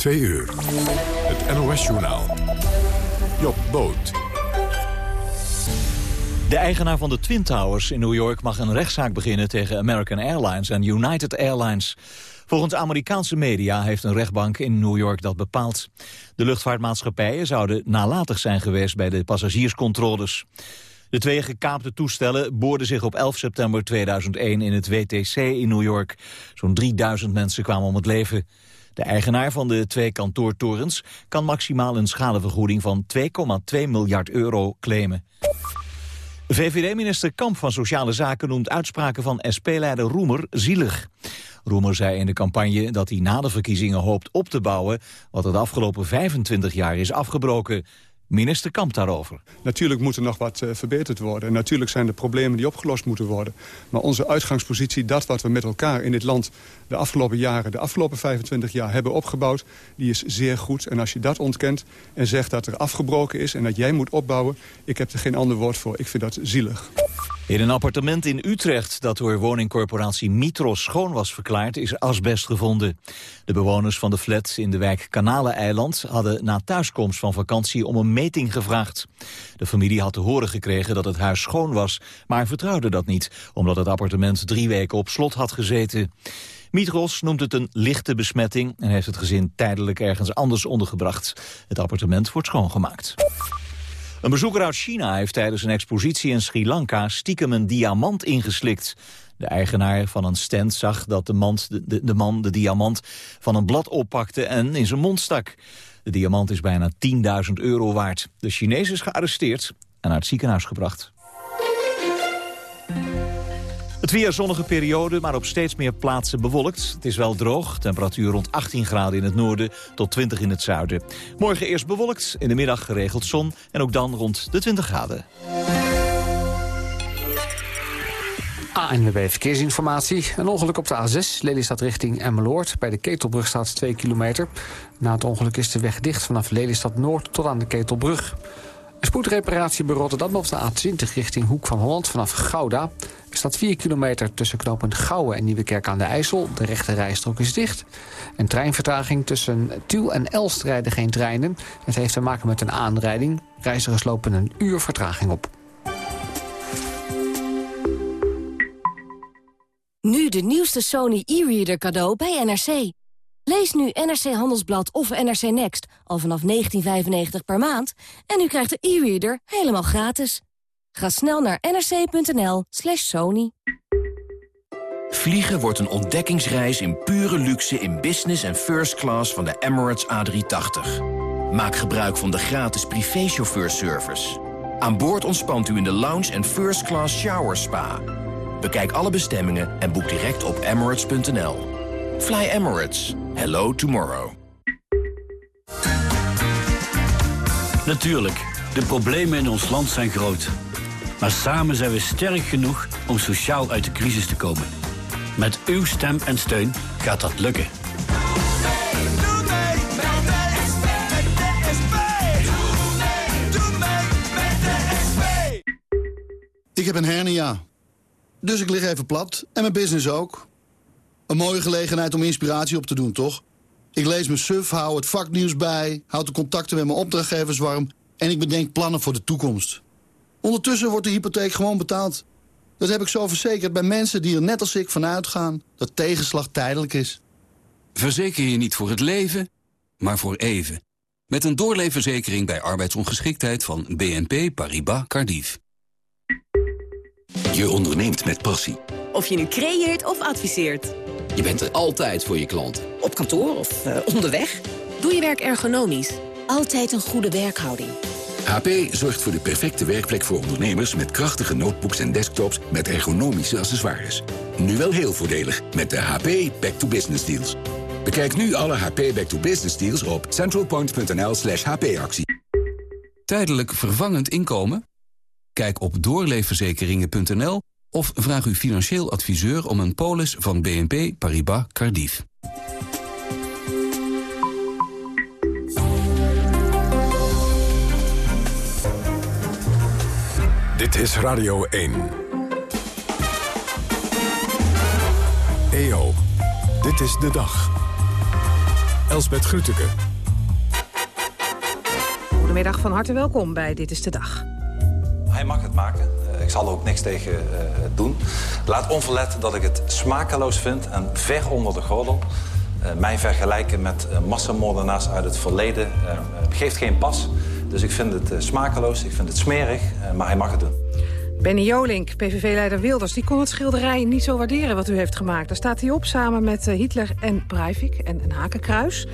Twee uur. Het NOS-journaal. Job Boot. De eigenaar van de Twin Towers in New York mag een rechtszaak beginnen tegen American Airlines en United Airlines. Volgens Amerikaanse media heeft een rechtbank in New York dat bepaald. De luchtvaartmaatschappijen zouden nalatig zijn geweest bij de passagierscontroles. De twee gekaapte toestellen boorden zich op 11 september 2001 in het WTC in New York. Zo'n 3000 mensen kwamen om het leven. De eigenaar van de twee kantoortorens kan maximaal een schadevergoeding van 2,2 miljard euro claimen. VVD-minister Kamp van Sociale Zaken noemt uitspraken van SP-leider Roemer zielig. Roemer zei in de campagne dat hij na de verkiezingen hoopt op te bouwen... wat er de afgelopen 25 jaar is afgebroken. Minister Kamp daarover. Natuurlijk moet er nog wat uh, verbeterd worden. En natuurlijk zijn er problemen die opgelost moeten worden. Maar onze uitgangspositie, dat wat we met elkaar in dit land... de afgelopen jaren, de afgelopen 25 jaar hebben opgebouwd... die is zeer goed. En als je dat ontkent en zegt dat er afgebroken is... en dat jij moet opbouwen, ik heb er geen ander woord voor. Ik vind dat zielig. In een appartement in Utrecht dat door woningcorporatie Mitros schoon was verklaard is asbest gevonden. De bewoners van de flat in de wijk Kanaleneiland hadden na thuiskomst van vakantie om een meting gevraagd. De familie had te horen gekregen dat het huis schoon was, maar vertrouwde dat niet, omdat het appartement drie weken op slot had gezeten. Mitros noemt het een lichte besmetting en heeft het gezin tijdelijk ergens anders ondergebracht. Het appartement wordt schoongemaakt. Een bezoeker uit China heeft tijdens een expositie in Sri Lanka stiekem een diamant ingeslikt. De eigenaar van een stand zag dat de, man de, de man de diamant van een blad oppakte en in zijn mond stak. De diamant is bijna 10.000 euro waard. De Chinees is gearresteerd en naar het ziekenhuis gebracht. Het weer zonnige periode, maar op steeds meer plaatsen bewolkt. Het is wel droog, temperatuur rond 18 graden in het noorden tot 20 in het zuiden. Morgen eerst bewolkt, in de middag geregeld zon en ook dan rond de 20 graden. ANWB Verkeersinformatie. Een ongeluk op de A6, Lelystad richting Emmeloord. Bij de Ketelbrug staat 2 kilometer. Na het ongeluk is de weg dicht vanaf Lelystad Noord tot aan de Ketelbrug. Een spoedreparatie bij Rotterdam op de A20 richting Hoek van Holland vanaf Gouda. Er staat 4 kilometer tussen knooppunt Gouwen en Nieuwekerk aan de IJssel. De rechte rijstrook is dicht. En treinvertraging tussen Tiel en Elst rijden geen treinen. Het heeft te maken met een aanrijding. Reizigers lopen een uur vertraging op. Nu de nieuwste Sony e-reader cadeau bij NRC. Lees nu NRC Handelsblad of NRC Next al vanaf 19,95 per maand... en u krijgt de e-reader helemaal gratis. Ga snel naar nrc.nl slash sony. Vliegen wordt een ontdekkingsreis in pure luxe in business en first class van de Emirates A380. Maak gebruik van de gratis privéchauffeurservice. Aan boord ontspant u in de lounge en first class shower spa. Bekijk alle bestemmingen en boek direct op emirates.nl. Fly Emirates. Hello tomorrow. Natuurlijk, de problemen in ons land zijn groot. Maar samen zijn we sterk genoeg om sociaal uit de crisis te komen. Met uw stem en steun gaat dat lukken. Ik heb een hernia. Dus ik lig even plat. En mijn business ook. Een mooie gelegenheid om inspiratie op te doen, toch? Ik lees mijn suf, hou het vaknieuws bij... houd de contacten met mijn opdrachtgevers warm... en ik bedenk plannen voor de toekomst. Ondertussen wordt de hypotheek gewoon betaald. Dat heb ik zo verzekerd bij mensen die er net als ik van uitgaan... dat tegenslag tijdelijk is. Verzeker je niet voor het leven, maar voor even. Met een doorleefverzekering bij arbeidsongeschiktheid van BNP Paribas Cardiff. Je onderneemt met passie. Of je nu creëert of adviseert. Je bent er altijd voor je klant. Op kantoor of uh, onderweg. Doe je werk ergonomisch. Altijd een goede werkhouding. HP zorgt voor de perfecte werkplek voor ondernemers... met krachtige notebooks en desktops met ergonomische accessoires. Nu wel heel voordelig met de HP Back to Business Deals. Bekijk nu alle HP Back to Business Deals op centralpoint.nl slash hpactie. Tijdelijk vervangend inkomen? Kijk op doorleefverzekeringen.nl of vraag uw financieel adviseur om een polis van BNP Paribas Cardiff. Dit is Radio 1. EO, dit is de dag. Elsbeth Grütke. Goedemiddag, van harte welkom bij Dit is de Dag. Hij mag het maken. Eh, ik zal er ook niks tegen uh, doen. Laat onverlet dat ik het smakeloos vind en ver onder de gordel. Uh, mij vergelijken met massamoordenaars uit het verleden geeft geen pas. Dus ik vind het smakeloos, ik vind het smerig, maar hij mag het doen. Benny Jolink, PVV-leider Wilders, die kon het schilderij niet zo waarderen wat u heeft gemaakt. Daar staat hij op samen met Hitler en Breivik en een hakenkruis.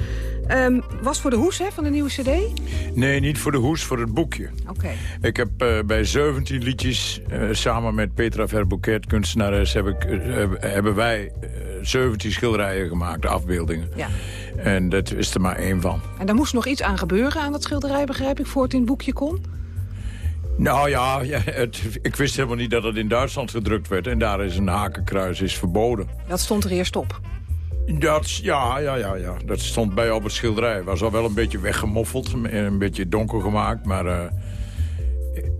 Um, was voor de hoes hè, van de nieuwe cd? Nee, niet voor de hoes, voor het boekje. Oké. Ik heb uh, bij 17 liedjes, uh, samen met Petra Verbouquet, kunstenares... Heb ik, hebben wij 17 schilderijen gemaakt, afbeeldingen. Ja. En dat is er maar één van. En daar moest nog iets aan gebeuren aan dat schilderij, begrijp ik... voor het in het boekje kon? Nou ja, het, ik wist helemaal niet dat het in Duitsland gedrukt werd. En daar is een hakenkruis is verboden. Dat stond er eerst op? Dat, ja, ja, ja, ja, dat stond bij op het schilderij. Was al wel een beetje weggemoffeld en een beetje donker gemaakt. Maar uh,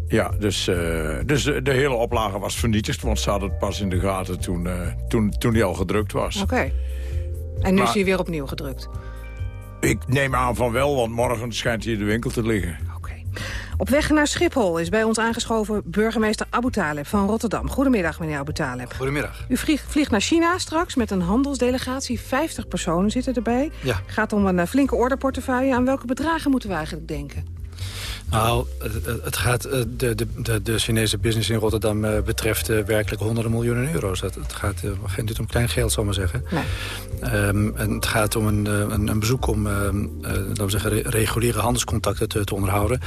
ja, dus, uh, dus de, de, hele oplage was vernietigd. Want ze hadden het pas in de gaten toen, uh, toen, toen die al gedrukt was. Oké. En nu maar, is hij weer opnieuw gedrukt? Ik neem aan van wel, want morgen schijnt hij in de winkel te liggen. Oké. Op weg naar Schiphol is bij ons aangeschoven burgemeester Abu Taleb van Rotterdam. Goedemiddag, meneer Abu Taleb. Goedemiddag. U vliegt, naar China straks met een handelsdelegatie. 50 personen zitten erbij. Ja. Gaat om een flinke orderportefeuille. Aan welke bedragen moeten we eigenlijk denken? Nou, het gaat, eh, de, de, de Chinese business in Rotterdam eh, betreft uh, werkelijk honderden miljoenen euro's. Het, het gaat uh, niet om klein geld, zal ik maar zeggen. Nee. Um, en het gaat om een, een, een bezoek om um, laten we zeggen, reguliere handelscontacten te, te, onderhouden.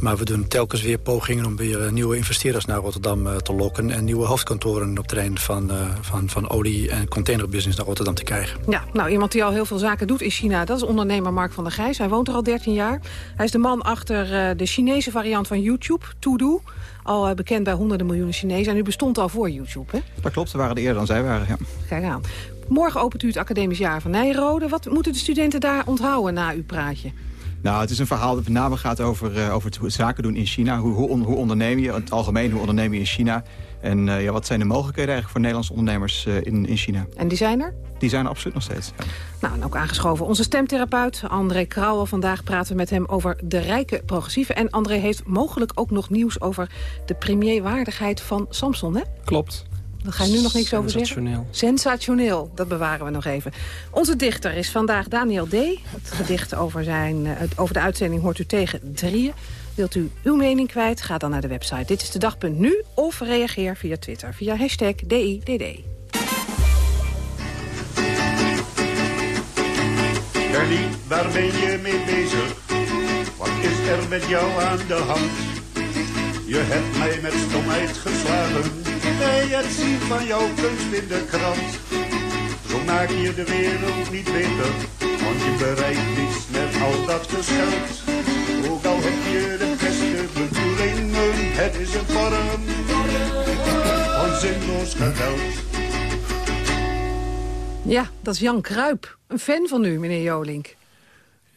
Maar we doen telkens weer pogingen om weer nieuwe investeerders naar Rotterdam te lokken... en nieuwe hoofdkantoren op terrein van, van, van olie- en containerbusiness naar Rotterdam te krijgen. Ja, nou, iemand die al heel veel zaken doet in China, dat is ondernemer Mark van der Gijs. Hij woont er al 13 jaar. Hij is de man achter de Chinese variant van YouTube, Todo. Al eh, bekend bij honderden miljoenen Chinezen. En u bestond al voor YouTube, hè? Dat klopt, we waren er eerder dan zij waren, ja. Kijk aan. Morgen opent u het academisch jaar van Nijrode. Wat moeten de studenten daar onthouden na uw praatje? Nou, het is een verhaal dat met name gaat over, uh, over het zaken doen in China. Hoe, hoe, hoe onderneem je, in het algemeen, hoe onderneem je in China... En uh, ja, wat zijn de mogelijkheden eigenlijk voor Nederlandse ondernemers uh, in, in China? En die zijn er? Die zijn er absoluut nog steeds. Ja. Nou, en ook aangeschoven onze stemtherapeut André Krauwel. Vandaag praten we met hem over de rijke progressieve. En André heeft mogelijk ook nog nieuws over de premierwaardigheid van Samson, hè? Klopt. Daar ga je nu nog niks over zeggen? Sensationeel. Sensationeel, dat bewaren we nog even. Onze dichter is vandaag Daniel D. Het gedicht over, zijn, over de uitzending hoort u tegen drieën. Wilt u uw mening kwijt? Ga dan naar de website Dit is de dag.nu of reageer via Twitter via hashtag DIDD. Bernie, waar ben je mee bezig? Wat is er met jou aan de hand? Je hebt mij met stomheid geslagen bij het zien van jouw kunst in de krant. Zo maak je de wereld niet beter, want je bereikt niets met al dat gescheld. Ook al heb je de beste bedoelingen, het is een vorm van zinloos geweld. Ja, dat is Jan Kruip. Een fan van u, meneer Jolink.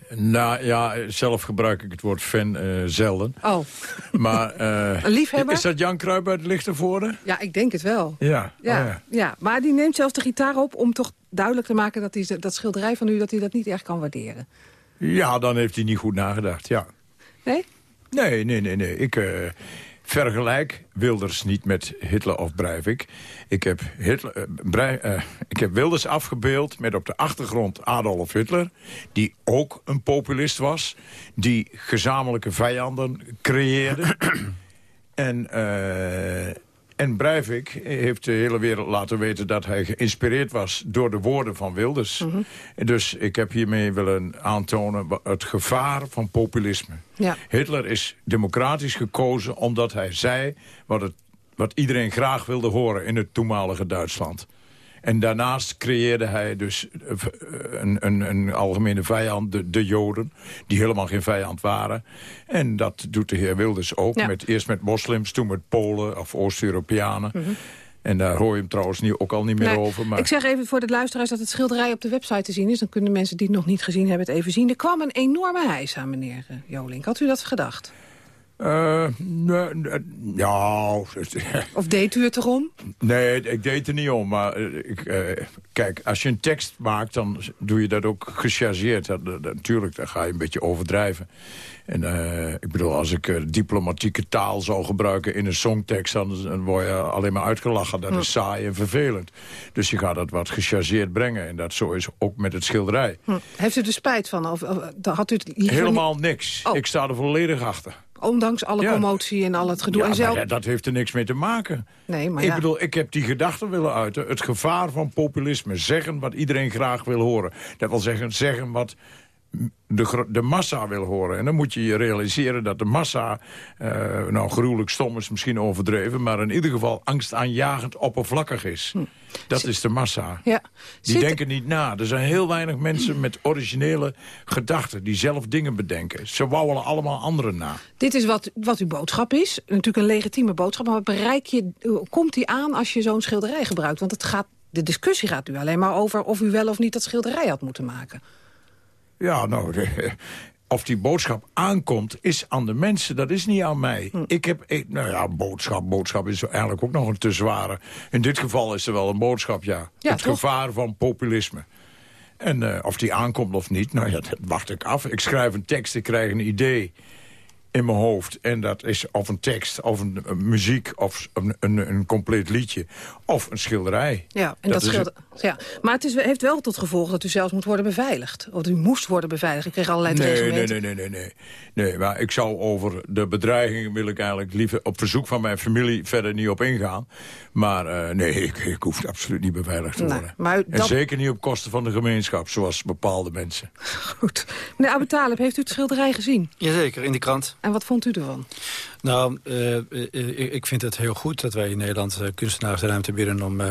Nou ja, zelf gebruik ik het woord fan uh, zelden. Oh. Maar, uh, een liefhebber? Is dat Jan Kruip uit Lichtenvoorde? Ja, ik denk het wel. Ja. Ja, oh, ja. ja. maar die neemt zelfs de gitaar op om toch duidelijk te maken... dat hij dat schilderij van u dat hij dat niet echt kan waarderen. Ja, dan heeft hij niet goed nagedacht, ja. Nee? Nee, nee, nee, nee. Ik... Uh, vergelijk Wilders niet met Hitler of Breivik. Ik heb, Hitler, uh, Brei, uh, ik heb Wilders afgebeeld met op de achtergrond Adolf Hitler... die ook een populist was, die gezamenlijke vijanden creëerde... en, uh, en Breivik heeft de hele wereld laten weten dat hij geïnspireerd was... door de woorden van Wilders. Mhm. Mm -hmm. Dus ik heb hiermee willen aantonen het gevaar van populisme. Ja. Hitler is democratisch gekozen omdat hij zei wat, het, wat iedereen graag wilde horen in het toenmalige Duitsland. En daarnaast creëerde hij dus een, een, een algemene vijand, de, de, Joden... die helemaal geen vijand waren. En dat doet de heer Wilders ook. Ja. Met, eerst met moslims, toen met Polen of Oost-Europeanen. Mm -hmm. En daar hoor je hem trouwens niet, ook al niet meer nee, over. Maar... Ik zeg even voor de luisteraars dat het schilderij op de website te zien is. Dan kunnen mensen die het nog niet gezien hebben het even zien. Er kwam een enorme hijs aan, meneer Jolink. Had u dat gedacht? Uh, nee, nee, ja... Of deed u het erom? Nee, ik deed er niet om. Maar ik, uh, kijk, als je een tekst maakt, dan doe je dat ook gechargeerd. Dat, dat, natuurlijk, dan ga je een beetje overdrijven. En uh, ik bedoel, als ik diplomatieke taal zou gebruiken in een songtekst... dan, word je alleen maar uitgelachen. Dat is saai en vervelend. Dus je gaat dat wat gechargeerd brengen. En dat zo is ook met het schilderij. Hm. Heeft u er spijt van? Of, of had u het Helemaal niks. Oh. Ik sta er volledig achter. Ondanks alle commotie en al het gedoe. Ja, en zelf... ja, dat heeft er niks mee te maken. Nee, maar ik ja. bedoel, ik heb die gedachte willen uiten. Het gevaar van populisme. Zeggen wat iedereen graag wil horen. Dat wil zeggen, zeggen wat de, de massa wil horen. En dan moet je je realiseren dat de massa... Uh, nou, gruwelijk stom is misschien overdreven... maar in ieder geval angstaanjagend oppervlakkig is. Hm. Dat is de massa. Ja. Die denken niet na. Er zijn heel weinig mensen met originele gedachten... die zelf dingen bedenken. Ze wouwen allemaal anderen na. Dit is wat, wat uw boodschap is. Natuurlijk een legitieme boodschap. Maar bereik je, komt die aan als je zo'n schilderij gebruikt? Want het gaat, de discussie gaat nu alleen maar over... of u wel of niet dat schilderij had moeten maken. Ja, nou, de, of die boodschap aankomt, is aan de mensen. Dat is niet aan mij. Hm. Ik heb, ik, nou ja, boodschap, boodschap is eigenlijk ook nog een te zware. In dit geval is er wel een boodschap, ja. ja het gevaar van populisme. En uh, of die aankomt of niet, nou ja, dat wacht ik af. Ik schrijf een tekst, ik krijg een idee in mijn hoofd. En dat is of een tekst, of een, muziek, of een, een, een, compleet liedje. Of een schilderij. Ja, en dat, schilder... ja. Maar het is, heeft wel tot gevolg dat u zelfs moet worden beveiligd. Of u moest worden beveiligd. Ik kreeg allerlei nee, nee, nee, nee, nee, nee. Nee, maar ik zou over de bedreigingen... wil ik eigenlijk liever op verzoek van mijn familie verder niet op ingaan. Maar uh, nee, ik, ik, hoef absoluut niet beveiligd te worden. Nee, maar dat... En zeker niet op kosten van de gemeenschap, zoals bepaalde mensen. Goed. Meneer Abu Talib, heeft u het schilderij gezien? Jazeker, in die krant. En wat vond u ervan? Nou, uh, ik vind het heel goed dat wij in Nederland kunstenaars de ruimte bieden... om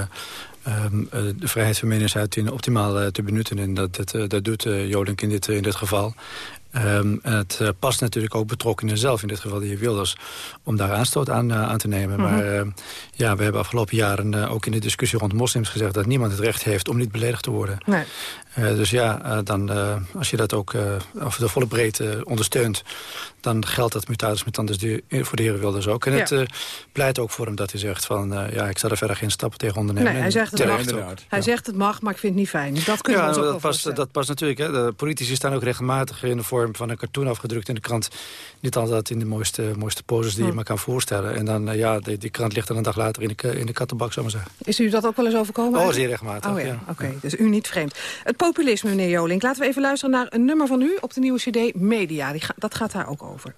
um, de vrijheid van meningsuiting optimaal te benutten. En dat, dat, dat doet Jolink in dit, in dit geval. Um, het uh, past natuurlijk ook betrokkenen zelf, in dit geval de heer Wilders... om daar aanstoot aan, uh, aan te nemen. Mm -hmm. Maar uh, ja, we hebben afgelopen jaren ook in de discussie rond moslims gezegd... dat niemand het recht heeft om niet beledigd te worden. Nee. dus ja, dan, als je dat ook over de volle breedte ondersteunt... dan geldt dat mutatis mutandis voor de heer Wilders ook. En ja. het pleit ook voor hem dat hij zegt van... ja, ik zal er verder geen stappen tegen ondernemen. Nee, hij zegt het mag. Hij ja. zegt het mag, maar ik vind het niet fijn. Dat kunnen ja, we ons ook dat past, dat past natuurlijk. Hè. De politici staan ook regelmatig in de vorm van een cartoon afgedrukt in de krant. Niet altijd in de mooiste, mooiste poses die je maar kan voorstellen. En dan, uh, ja, die, die, krant ligt dan een dag later in de, in de kattenbak, zou maar zeggen. Is u dat ook wel eens overkomen? Oh, zeer regelmatig, oh, ja. ja. Oké, okay. dus u niet vreemd. Het populisme, meneer Jolink. Laten we even luisteren naar een nummer van u op de nieuwe cd Media. Die ga, dat gaat daar ook over.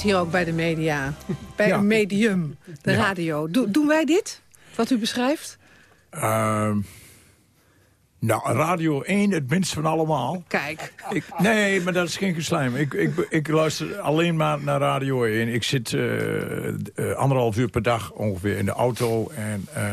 Zit hier ook bij de media. Bij Ja. een medium, de radio. Do- doen wij dit, wat u beschrijft? Ehm, nou, Radio 1 het minst van allemaal. Kijk. Ik, nee, maar dat is geen geslijm. Ik, ik, ik luister alleen maar naar Radio 1. Ik zit eh, eh, anderhalf uur per dag ongeveer in de auto. En eh,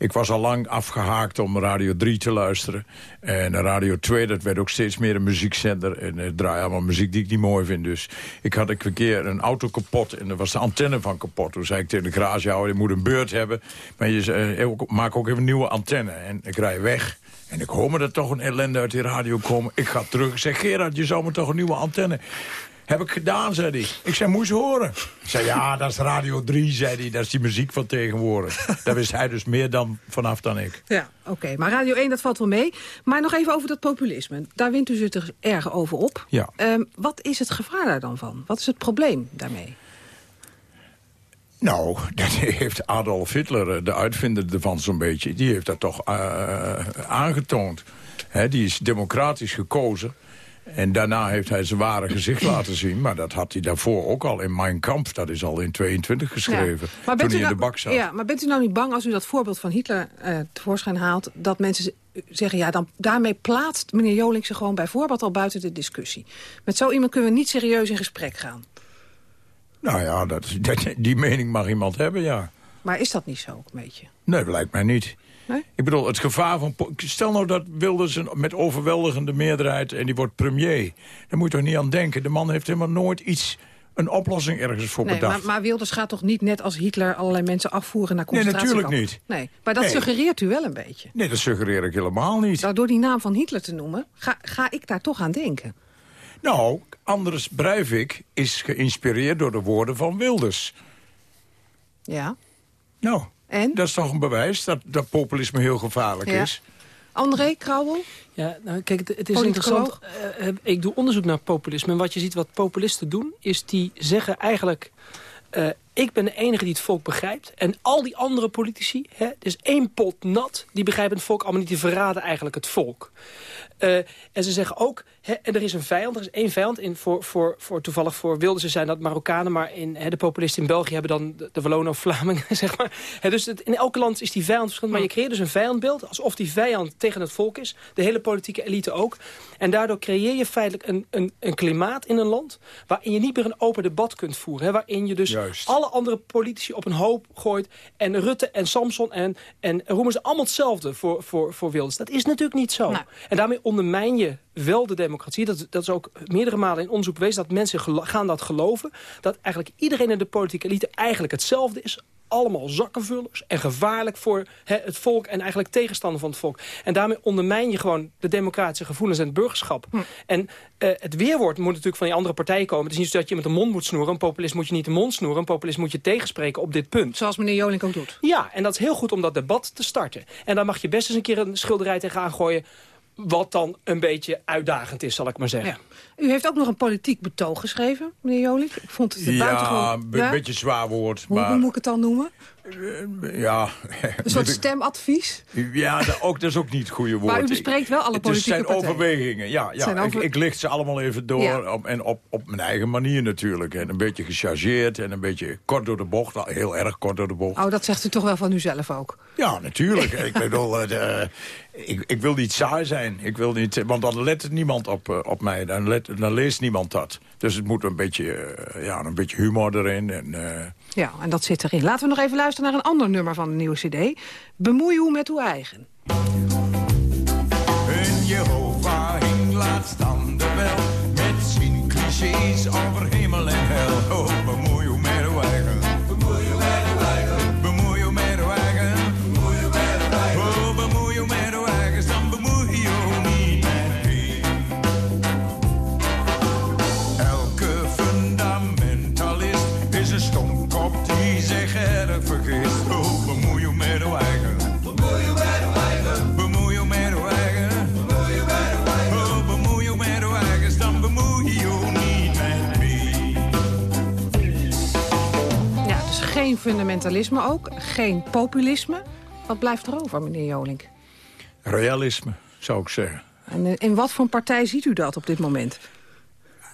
ik was al lang afgehaakt om Radio 3 te luisteren. En Radio 2, dat werd ook steeds meer een muziekzender. En ik draai allemaal muziek die ik niet mooi vind. Dus ik had een keer een auto kapot en er was de antenne van kapot. Toen zei ik tegen de garagehouder, je moet een beurt hebben. Maar je eh, maak ook even een nieuwe antenne. En ik rij weg. En ik hoor me er toch een ellende uit die radio komen. Ik ga terug. Ik zeg, Gerard, je zou me toch een nieuwe antenne... Heb ik gedaan, zei hij. Ik zei, moest horen. Ik zei, ja, dat is Radio 3, zei hij. Dat is die muziek van tegenwoordig. Daar wist hij dus meer dan vanaf dan ik. Ja, oké. Maar Radio 1, dat valt wel mee. Maar nog even over dat populisme. Daar wint u zich er erg over op. Ja. Ehm, wat is het gevaar daar dan van? Wat is het probleem daarmee? Nou, dat heeft Adolf Hitler, eh, de uitvinder ervan zo'n beetje... die heeft dat toch eh, aangetoond. Hè, die is democratisch gekozen. En daarna heeft hij zijn ware gezicht laten zien. Maar dat had hij daarvoor ook al in Mein Kampf. Dat is al in 22 geschreven, Maar toen bent, hij u in de nou, bak zat. ja, maar bent u nou niet bang als u dat voorbeeld van Hitler eh, tevoorschijn haalt... dat mensen zeggen, ja, dan, daarmee plaatst meneer Joling zich gewoon bijvoorbeeld al buiten de discussie. Met zo iemand kunnen we niet serieus in gesprek gaan. Nou ja, dat, dat- die mening mag iemand hebben, ja. Maar is dat niet zo, een beetje? Nee, lijkt mij niet. Nee? Ik bedoel, het gevaar van... Stel nou dat Wilders een, met overweldigende meerderheid... en die wordt premier. Daar moet je toch niet aan denken. De man heeft helemaal nooit iets... een oplossing ergens voor Nee, bedacht. maar, maar Wilders gaat toch niet net als Hitler allerlei mensen afvoeren naar Nee, concentratiekampen? natuurlijk niet. Nee, maar dat Nee. suggereert u wel een beetje. Nee, dat suggereer ik helemaal niet. Nou, door die naam van Hitler te noemen, ga, ga ik daar toch aan denken. Nou, Anders Breivik is geïnspireerd door de woorden van Wilders. Ja. Nou, en? dat is toch een bewijs dat, dat populisme heel gevaarlijk Ja. is. André Krauwel? Ja, nou, kijk, het, het is interessant. Eh, eh, ik doe onderzoek naar populisme. En wat je ziet wat populisten doen, is die zeggen eigenlijk... eh, ik ben de enige die het volk begrijpt. En al die andere politici, hè, het is één pot nat... die begrijpen het volk allemaal niet, die verraden eigenlijk het volk. Eh, en ze zeggen ook, en er is een vijand, er is één vijand. In, voor, voor, voor, toevallig voor Wildersen zijn dat Marokkanen... maar in, de populisten in België hebben dan de, de Wallonen of Vlamingen, zeg maar. Hè, dus het, in elk land is die vijand verschillend. Maar je creëert dus een vijandbeeld, alsof die vijand tegen het volk is. De hele politieke elite ook. En daardoor creëer je feitelijk een, een, een klimaat in een land... waarin je niet meer een open debat kunt voeren. Waarin je dus alle andere politici op een hoop gooit... en Rutte en Samson en, en Roemers allemaal hetzelfde voor, voor, voor Wilders. Dat is natuurlijk niet zo. En daarmee ondermijn je wel de democratie. Dat, dat is ook meerdere malen in onderzoek geweest... dat mensen gaan dat geloven. Dat eigenlijk iedereen in de politieke elite eigenlijk hetzelfde is allemaal zakkenvullers en gevaarlijk voor het volk... en eigenlijk tegenstander van het volk. En daarmee ondermijn je gewoon de democratische gevoelens en het burgerschap. En eh, het weerwoord moet natuurlijk van die andere partijen komen. Het is niet zo dat je met de mond moet snoeren. Een populist moet je niet de mond snoeren. Een populist moet je tegenspreken op dit punt. Zoals meneer Joling ook doet. Ja, en dat is heel goed om dat debat te starten. En daar mag je best eens een keer een schilderij tegenaan gooien... wat dan een beetje uitdagend is, zal ik maar zeggen. U heeft ook nog een politiek betoog geschreven, meneer Joling. Ik vond het Ja, buitengewoon... een be- beetje zwaar woord. Hoe, hoe Maar moet ik het dan noemen? Ja, Een soort stemadvies? Ja, dat, ook, dat is ook niet het goede woord. Maar u bespreekt wel alle Het politieke zijn partijen. overwegingen, ja. Het ja. zijn over- Ik, ik licht ze allemaal even door. Ja. Op, en op, op mijn eigen manier natuurlijk. En een beetje gechargeerd en een beetje kort door de bocht. Heel erg kort door de bocht. Oh, dat zegt u toch wel van uzelf ook? Ja, natuurlijk. ik, bedoel, eh, ik, ik wil niet saai zijn. Ik wil niet, want dan let niemand op, eh, op mij. Dan, let, dan leest niemand dat. Dus het moet een beetje, eh, ja, een beetje humor erin. En, eh, Ja, en dat zit erin. Laten we nog even luisteren naar een ander nummer van de nieuwe cd. Bemoei u met uw eigen. Een Jehovah hing laatst bel met zijn clichés over geen fundamentalisme ook, geen populisme. Wat blijft er over, meneer Jolink? realisme, zou ik zeggen. En eh, in wat voor partij ziet u dat op dit moment?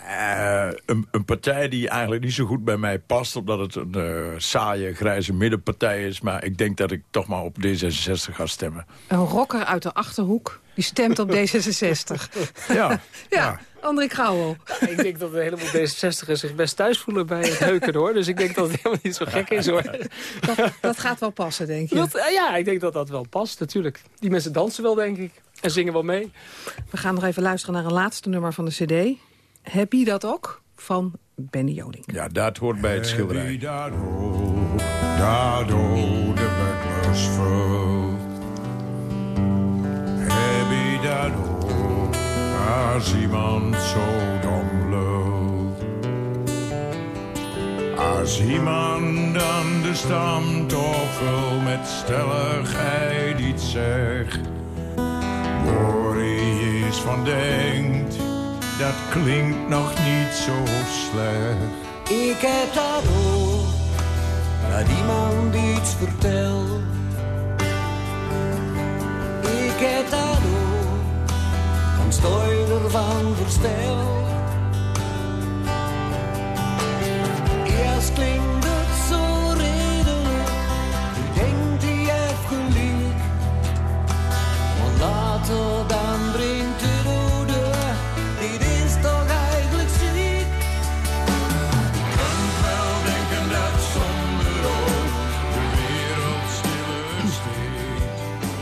Eh, een, een partij die eigenlijk niet zo goed bij mij past... omdat het een eh, saaie, grijze middenpartij is. Maar ik denk dat ik toch maar op D66 ga stemmen. Een rocker uit de Achterhoek, die stemt op D66. Ja, ja, André Krauwel. Ik denk dat een heleboel D66'ers zich best thuis voelen bij het heuken, hoor. Dus ik denk dat het helemaal niet zo gek is, hoor. Dat, dat gaat wel passen, denk je? Dat, eh, ja, ik denk dat dat wel past, natuurlijk. Die mensen dansen wel, denk ik. En zingen wel mee. We gaan nog even luisteren naar een laatste nummer van de cd. Heb je dat ook? Van Benny Jolink. Ja, dat hoort bij het schilderij. Daar door de butlers. Heb je dat ook, als iemand zo dom lult? Als iemand aan de stamtafel met stelligheid iets zegt, waar hij eens van denkt, dat klinkt nog niet zo slecht. Ik heb dat ook, dat iemand iets vertelt. Ik heb dat ook, dan sta je er van verstel. Eerst klinkt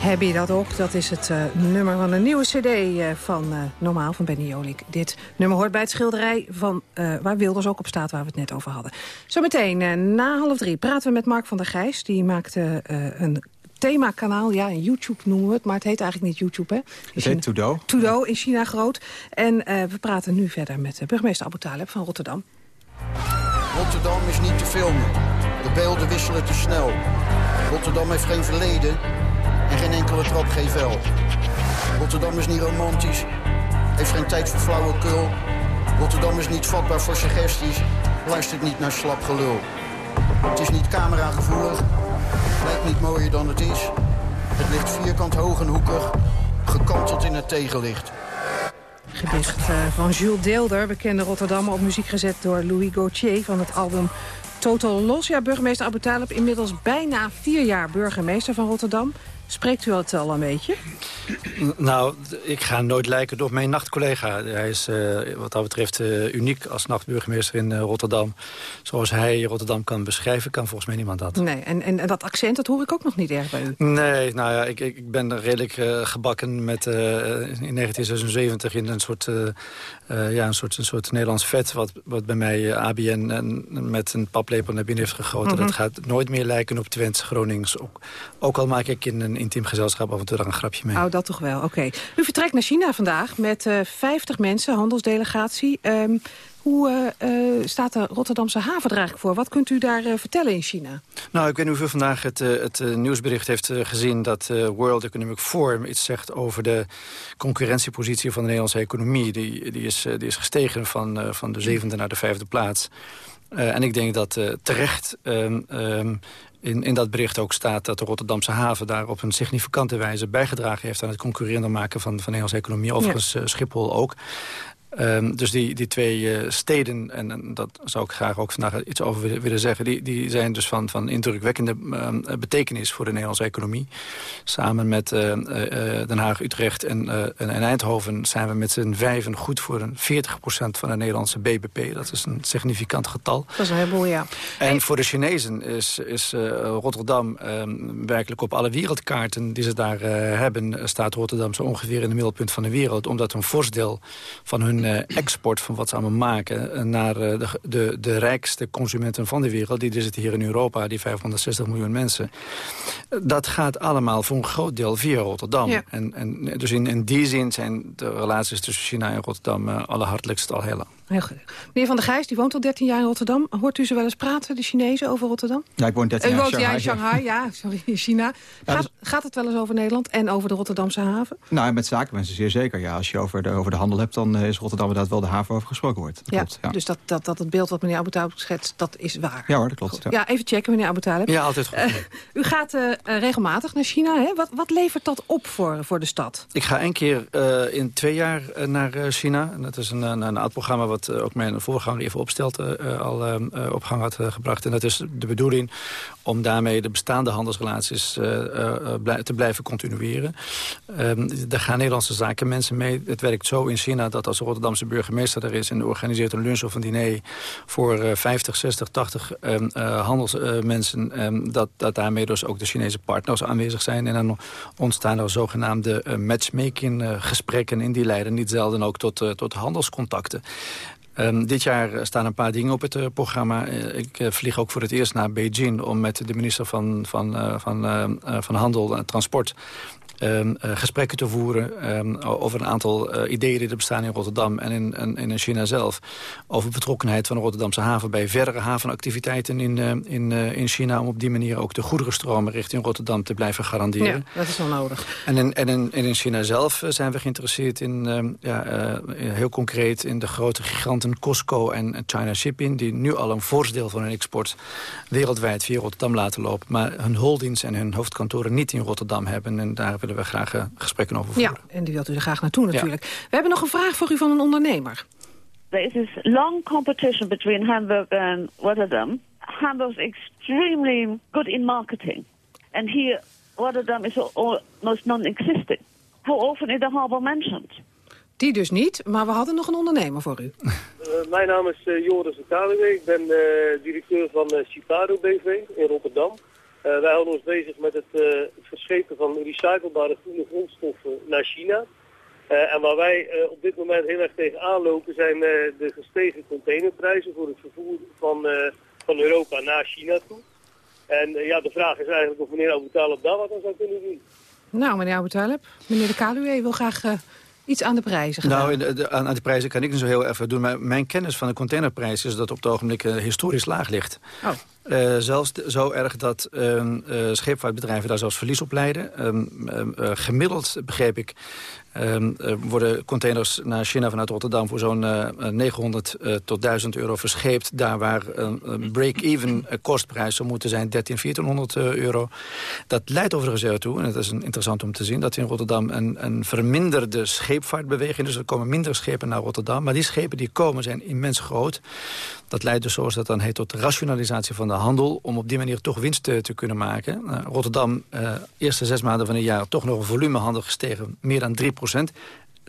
Heb je dat ook? Dat is het eh, nummer van een nieuwe cd eh, van eh, Normaal van Benny Jolik. Dit nummer hoort bij het schilderij van, eh, waar Wilders ook op staat... waar we het net over hadden. Zometeen na half drie praten we met Mark van der Gijs. Die maakte eh, een themakanaal, ja, een YouTube noemen we het... maar het heet eigenlijk niet YouTube, hè? Het heet Tudo. Tudo, in China groot. En eh, we praten nu verder met burgemeester Abu Taleb van Rotterdam. Rotterdam is niet te filmen. De beelden wisselen te snel. Rotterdam heeft geen verleden en geen enkele trap geen vel. Rotterdam is niet romantisch, heeft geen tijd voor flauwekul. Rotterdam is niet vatbaar voor suggesties, luistert niet naar slap gelul. Het is niet cameragevoelig, lijkt niet mooier dan het is. Het ligt vierkant hoog en hoekig, gekanteld in het tegenlicht. Gedicht eh, van Jules Deelder, bekende Rotterdammer... op muziek gezet door Louis Gauthier van het album Total Los. Ja, burgemeester Abu Talib, inmiddels bijna vier jaar burgemeester van Rotterdam. Spreekt u het al een beetje? Nou, ik ga nooit lijken op mijn nachtcollega. Hij is eh, wat dat betreft eh, uniek als nachtburgemeester in eh, Rotterdam. Zoals hij Rotterdam kan beschrijven, kan volgens mij niemand dat. Nee, en, en, en dat accent, dat hoor ik ook nog niet erg bij u. Nee, nou ja, ik, ik ben redelijk gebakken met, in 1976 in een soort, ja, een soort, een soort Nederlands vet... wat, wat bij mij ABN en, met een paplepel naar binnen heeft gegoten. Mhm. Dat gaat nooit meer lijken op Twents, Gronings. Ook, ook al maak ik in een intiem gezelschap af en toe daar een grapje mee. Oh, dat toch wel, oké. U vertrekt naar China vandaag met eh 50 mensen, handelsdelegatie. Ehm, hoe eh, eh, staat de Rotterdamse haven er eigenlijk voor? Wat kunt u daar eh, vertellen in China? Nou, ik weet niet u vandaag het, eh, het eh, nieuwsbericht heeft eh, gezien... dat eh, World Economic Forum iets zegt over de concurrentiepositie van de Nederlandse economie. Die, die, is, eh, die is gestegen van, eh, van de zevende naar de vijfde plaats. Eh, en ik denk dat eh, terecht ehm, ehm, in, in dat bericht ook staat... dat de Rotterdamse haven daar op een significante wijze bijgedragen heeft... aan het concurrerender maken van, van de Nederlandse economie. Overigens eh, Schiphol ook. Ehm, dus die, die twee eh, steden, en, en dat zou ik graag ook vandaag iets over willen, willen zeggen... Die, die zijn dus van, van indrukwekkende ehm, betekenis voor de Nederlandse economie. Samen met eh, eh, Den Haag, Utrecht en, en, en Eindhoven zijn we met z'n vijven goed voor een 40% van de Nederlandse BBP. Dat is een significant getal. Dat is een heleboel, ja. En voor de Chinezen is, is Rotterdam ehm, werkelijk op alle wereldkaarten die ze daar hebben... staat Rotterdam zo ongeveer in het middelpunt van de wereld. Omdat een fors deel van hun eh, export, van wat ze allemaal maken... eh, naar eh, de, de, de rijkste consumenten van de wereld... die zitten hier in Europa, die 560 miljoen mensen... dat gaat allemaal voor een groot deel via Rotterdam. Ja. En, en, dus in, in die zin zijn de relaties tussen China en Rotterdam... eh, allerhartelijkst al heel lang. Heel goed. Meneer Van der Gijs, die woont al 13 jaar in Rotterdam. Hoort u ze wel eens praten, de Chinezen, over Rotterdam? Ja, ik woon 13 U jaar in woont ja, in Shanghai. Shanghai, ja, sorry, in China. Gaat, gaat het wel eens over Nederland en over de Rotterdamse haven? Nou, met zakenmensen zeer zeker. Ja, als je over de, over de handel hebt, dan eh, is Rotterdam inderdaad wel de haven over gesproken wordt. Dat Ja, klopt, ja. dus dat, dat, dat het beeld wat meneer Abu Talib schetst, dat is waar. Ja hoor, dat klopt. Ja. Ja, even checken, meneer Abu Talib. Ja, altijd goed. Eh, u gaat eh, eh, regelmatig naar China. Hè? Wat, wat levert dat op voor, voor de stad? Ik ga één keer eh, in twee jaar eh, naar eh, China. Dat is een, een, een oud programma wat eh, ook mijn voorganger even opstelt eh, eh, al op gang had gebracht. En dat is de bedoeling om daarmee de bestaande handelsrelaties te blijven continueren. Ehm, daar gaan Nederlandse zakenmensen mee. Het werkt zo in China dat als de Rotterdamse burgemeester er is... en organiseert een lunch of een diner voor eh, 50, 60, 80 ehm, eh, handelsmensen... ehm, dat, dat daarmee dus ook de Chinese partners aanwezig zijn. En dan ontstaan er zogenaamde matchmaking gesprekken... in die leiden niet zelden ook tot, tot handelscontacten. Ehm, dit jaar staan een paar dingen op het eh, programma. Eh, ik eh, vlieg ook voor het eerst naar Beijing... om met de minister van, van, van, van Handel en Transport... ehm, eh, gesprekken te voeren ehm, over een aantal eh, ideeën die er bestaan in Rotterdam en in, en in China zelf. Over betrokkenheid van de Rotterdamse haven bij verdere havenactiviteiten in, eh, in, in China. Om op die manier ook de goederenstromen richting Rotterdam te blijven garanderen. Ja, dat is wel nodig. En in, en, in, en in China zelf zijn we geïnteresseerd in, ehm, ja, heel concreet in de grote giganten Costco en China Shipping... die nu al een fors deel van hun export wereldwijd via Rotterdam laten lopen... maar hun holdings en hun hoofdkantoren niet in Rotterdam hebben. En daar willen we graag uh, gesprekken over voeren. Ja, en die wilt u er graag naartoe natuurlijk. We hebben nog een vraag voor u van een ondernemer. There is this long competition between Hamburg and Rotterdam. Hamburg is extremely good in marketing. And here, Rotterdam is almost non-existing. How often is the harbor mentioned? Die dus niet, maar we hadden nog een ondernemer voor u. Uh, mijn naam is uh, Joris Kaluwe. Ik ben uh, directeur van uh, Citaro BV in Rotterdam. Wij houden ons bezig met het, het verschepen van recyclebare groene grondstoffen naar China. en waar wij op dit moment heel erg tegenaan lopen zijn de gestegen containerprijzen voor het vervoer van, van Europa naar China toe. En ja, de vraag is eigenlijk of meneer Abu Talib daar wat aan zou kunnen doen. Nou, meneer Abu Talib, meneer de Kaluwe wil graag iets aan de prijzen gedaan? Nou, de, de, aan, de prijzen kan ik niet zo heel even doen. Maar mijn kennis van de containerprijs is dat op het ogenblik uh, historisch laag ligt. Oh. Uh, zelfs zo erg dat uh, scheepvaartbedrijven daar zelfs verlies op leiden. Ehm, ehm, gemiddeld, begreep ik, worden containers naar China vanuit Rotterdam... voor zo'n uh, 900 uh, tot 1000 euro verscheept. Daar waar een break-even kostprijs zou moeten zijn 13, 1400 euro. Dat leidt overigens ertoe, en het is interessant om te zien... dat in Rotterdam een, een verminderde scheepvaartbeweging... dus er komen minder schepen naar Rotterdam. Maar die schepen die komen zijn immens groot. Dat leidt dus, zoals dat dan heet, tot rationalisatie van de handel... om op die manier toch winst te, kunnen maken. Uh, Rotterdam, uh, eerste zes maanden van het jaar... toch nog een volumehandel gestegen, meer dan 3 procent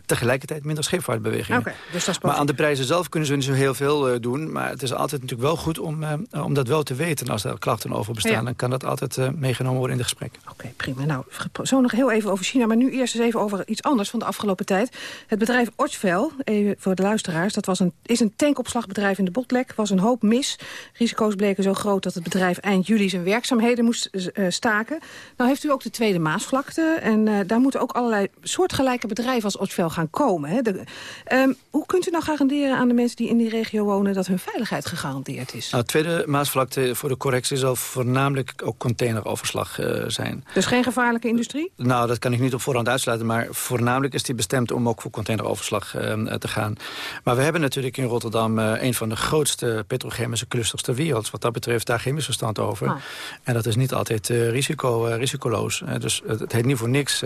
tegelijkertijd minder scheepvaartbewegingen. Okay, dus maar aan de prijzen zelf kunnen ze niet zo heel veel uh, doen. Maar het is altijd natuurlijk wel goed om, uh, om dat wel te weten. Als er klachten over bestaan, ja. dan kan dat altijd uh, meegenomen worden in de gesprek. Oké, okay, prima. Nou, zo nog heel even over China. Maar nu eerst eens even over iets anders van de afgelopen tijd. Het bedrijf Ortvel, even voor de luisteraars... dat was een, is een tankopslagbedrijf in de Botlek. was een hoop mis. Risico's bleken zo groot dat het bedrijf eind juli zijn werkzaamheden moest staken. Nou heeft u ook de Tweede Maasvlakte. En daar moeten ook allerlei soortgelijke bedrijven als Ortvel gaan komen. Hè? De, um, hoe kunt u nou garanderen aan de mensen die in die regio wonen... dat hun veiligheid gegarandeerd is? Nou, tweede Maasvlakte voor de correctie zal voornamelijk ook containeroverslag uh, zijn. Dus geen gevaarlijke industrie? Nou, dat kan ik niet op voorhand uitsluiten. Maar voornamelijk is die bestemd om ook voor containeroverslag uh, te gaan. Maar we hebben natuurlijk in Rotterdam een van de grootste petrochemische clusters ter wereld. Wat dat betreft, daar geen misverstand over. Ah. En dat is niet altijd risico, risicoloos. dus het, het, heet niet voor niks